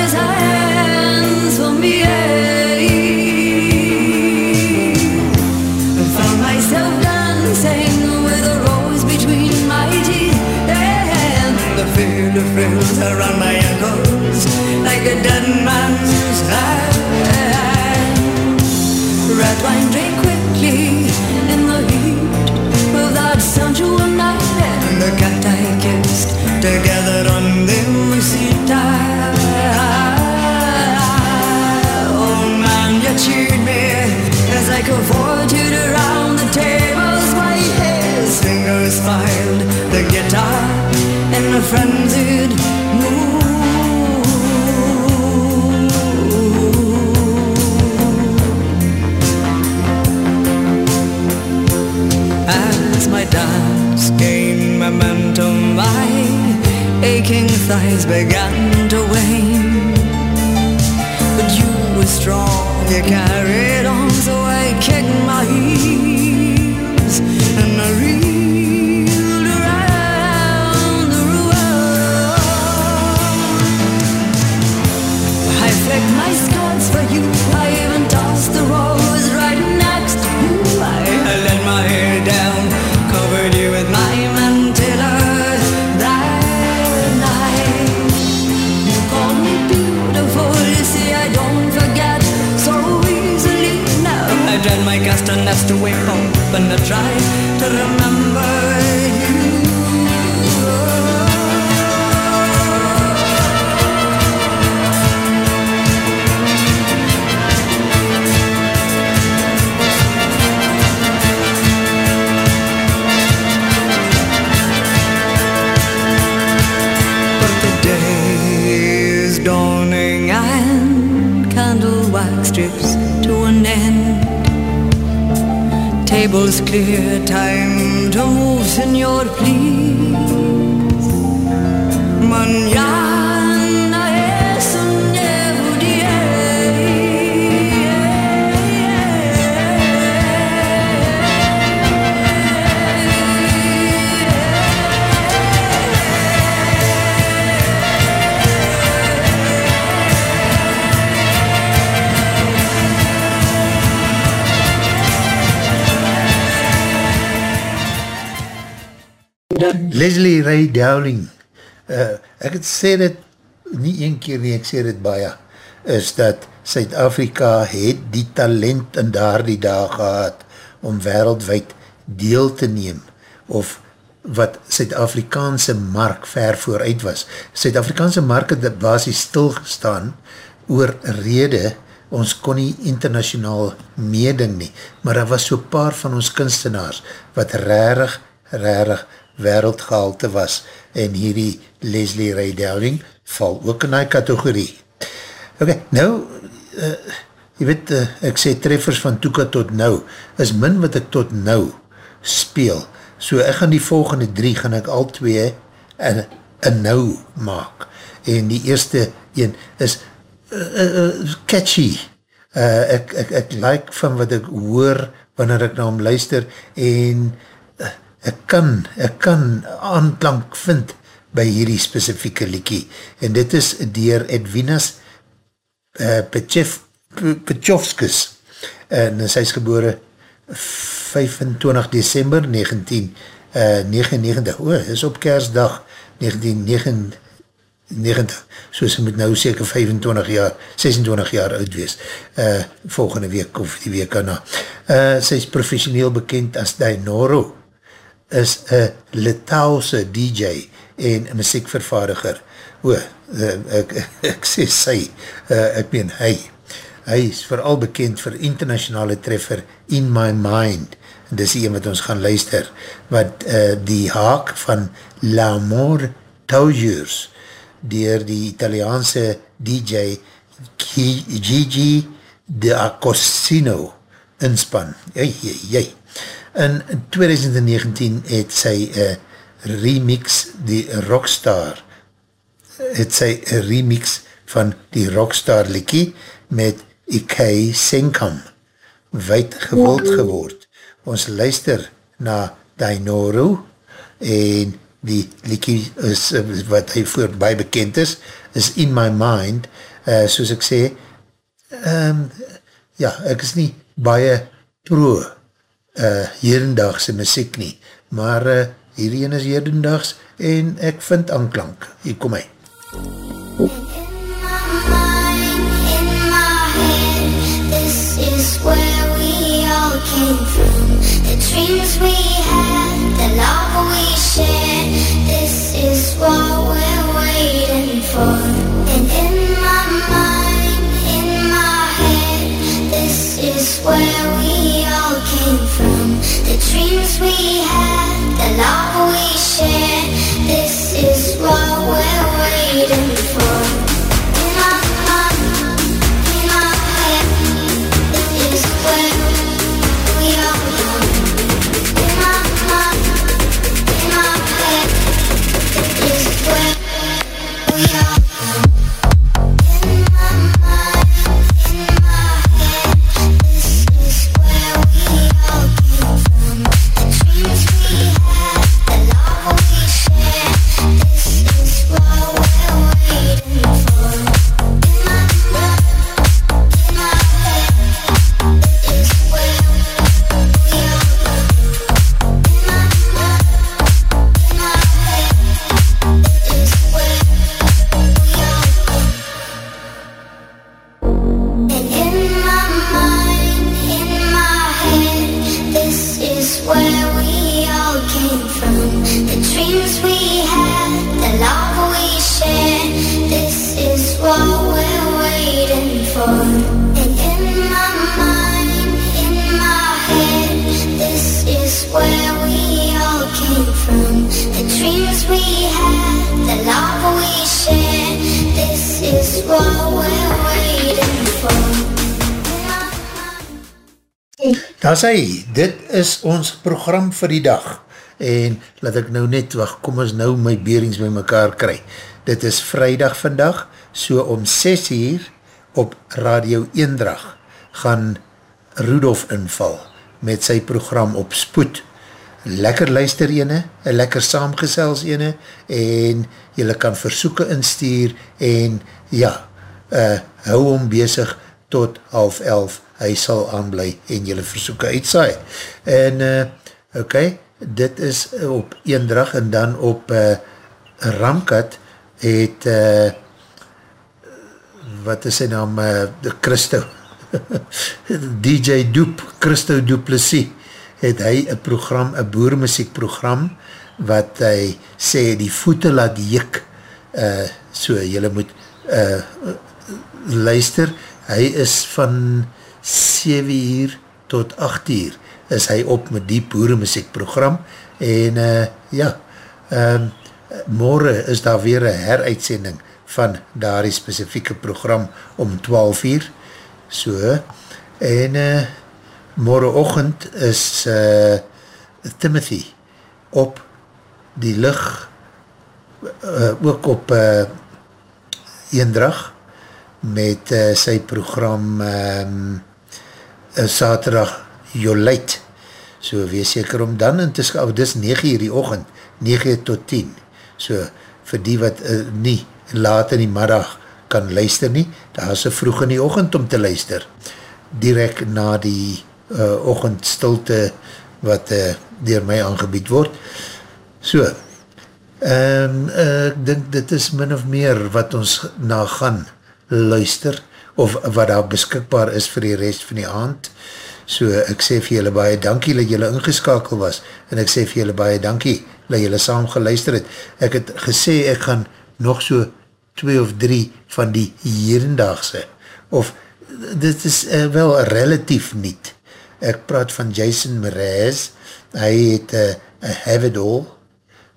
His hands. I eh? found myself dancing with a rose between my teeth and the frills around my ankles like a dead man's hand. Red wine drink quickly night and the cat I kissed together on the Musita. Oh man, you me as I around the tables. My fingers the guitar frenzied thighs began to wane. But you were strong, you carried on, castanets to wake up and I tried to remember Tables clear, time to move, senor, please. Mañana Leslie Ray Dowling, uh, ek het sê dit nie een keer nie, ek sê dit baie, is dat Suid-Afrika het die talent in daar die dag gehad om wereldwijd deel te neem of wat Suid-Afrikaanse mark ver vooruit was. Suid-Afrikaanse mark het basis stilgestaan oor rede, ons kon nie internationaal meeding nie, maar daar was so paar van ons kunstenaars wat rarig, rarig wereldgehalte was en hierdie Leslie Ray Dowling val ook in die kategorie. Ok, nou, uh, jy weet, uh, ek sê treffers van Toeka tot nou, is min wat ek tot nou speel. So ek gaan die volgende drie, gaan ek al twee in, in nou maak. En die eerste een is uh, uh, catchy. Uh, ek, ek, ek like van wat ek hoor wanneer ek na hom luister en uh, ek kan, ek kan aanklank vind by hierdie specifieke liekie. En dit is dier Edwinas uh, Petjovskis en sy is gebore 25 december 1999, uh, is op kersdag 1999, 90, so sy moet nou seker 25 jaar, 26 jaar oud wees, uh, volgende week of die week daarna. Uh, sy is professioneel bekend as Dainoro, is een Litouwse DJ en muziekvervaardiger. O, uh, ek, ek, sê sy, uh, ek meen hy. Hy is vooral bekend vir internationale treffer In My Mind, en dis die een wat ons gaan luister, wat uh, die haak van L'Amour Taujurs, dier die Italiaanse DJ Gigi de Acosino inspan. Jy, jy, jy. In 2019 het sy uh, remix die Rockstar het sy remix van die Rockstar liekie met Ikei Senkam wijd gewild geword. Ons luister na Dainoro en die liekie is, wat hy voorbij bekend is, is In My Mind, uh, soos ek sê, um, ja, ek is nie baie pro uh, herendaagse muziek nie, maar uh, hierdie is herendaags en ek vind aanklank. Hier kom hy. Where we all came from, the dreams we had, love Daar sê, dit is ons program vir die dag en laat ek nou net wacht, kom ons nou my beerings by mekaar kry. Dit is vrijdag vandag, so om 6 uur op Radio Eendrag gaan Rudolf inval met sy program op spoed. Lekker luister ene, een lekker saamgesels ene en jylle kan versoeken instuur en ja, uh, hou hom bezig tot half elf, hy sal aanblij en jylle versoeken uitsaai. En uh, ok, dit is op Eendrag en dan op uh, Ramkat het uh, wat is sy naam uh, Christo DJ Doep Christo Duplessis het hy een program, een boermuziekprogram wat hy sê die voete laat jik uh, so jylle moet uh, luister. Hy is van 7 uur tot 8 uur is hy op met die boeremuziekprogram en uh, ja um, morgen is daar weer een heruitsending van daar die specifieke program om 12 uur. So en uh, morgenochtend is uh, Timothy op die licht uh, ook op uh, Eendrag met uh, sy program um, Saterdag Jolijt so wees seker om dan in te skaf, dis 9 uur die ochend 9 tot 10 so vir die wat uh, nie laat in die middag kan luister nie, daar is vroeg in die ochend om te luister direct na die uh, ochend stilte wat uh, dier my aangebied word. So um, uh, ek dink dit is min of meer wat ons na gaan luister, of wat daar beskikbaar is vir die rest van die aand, so ek sê vir julle baie dankie dat julle ingeskakel was, en ek sê vir julle baie dankie dat julle saam geluister het, ek het gesê ek gaan nog so twee of drie van die hierendaagse, of dit is uh, wel relatief niet, ek praat van Jason Mraz, hy het uh, a Have It All,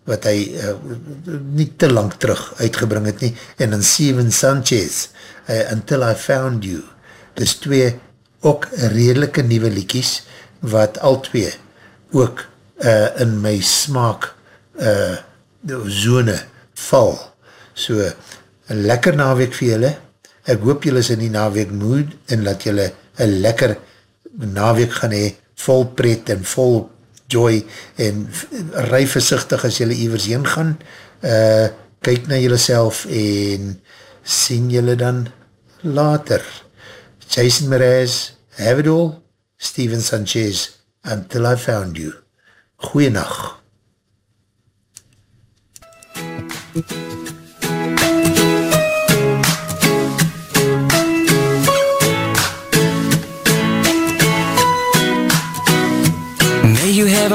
wat hy uh, nie te lang terug uitgebring het nie, en dan Steven Sanchez, uh, Until I Found You, dis twee ook redelike nieuwe liekies, wat al twee ook uh, in my smaak uh, zone val. So, een lekker naweek vir julle, ek hoop julle is in die naweek moed, en dat julle een lekker naweek gaan hee, vol pret en vol joy en rij versichtig as jylle ivers heen gaan, uh, kyk na jylle self en sien jylle dan later. Jason Mraz, Have It All, Steven Sanchez, Until I Found You. Goeienacht. Thank you.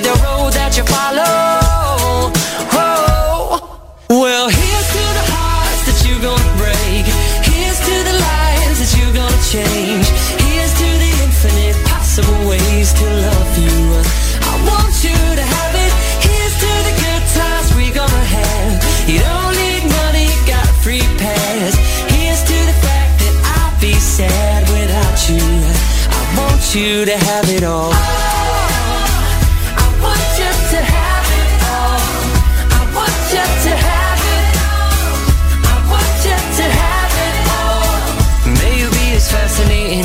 the road that you follow. Oh, well, here's to the hearts that you're gonna break. Here's to the lives that you're gonna change. Here's to the infinite possible ways to love you. I want you to have it. Here's to the good times we're gonna have. You don't need money, got a free pass. Here's to the fact that I'll be sad without you. I want you to have it all.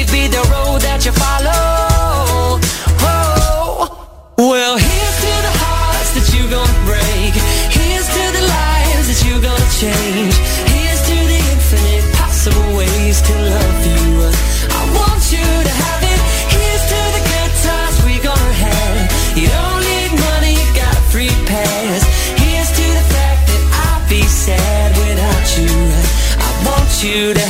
be the road that you follow. Oh, well, here's to the hearts that you're gonna break. Here's to the lives that you're gonna change. Here's to the infinite possible ways to love you. I want you to have it. Here's to the good times we're gonna have. You don't need money, you got a free pass. Here's to the fact that I'll be sad without you. I want you to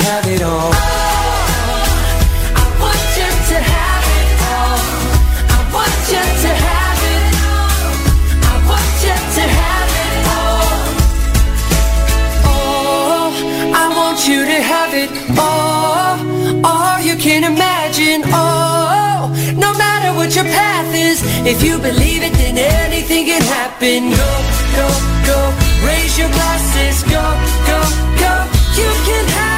If you believe it, then anything can happen. Go, go, go. Raise your glasses. Go, go, go. You can have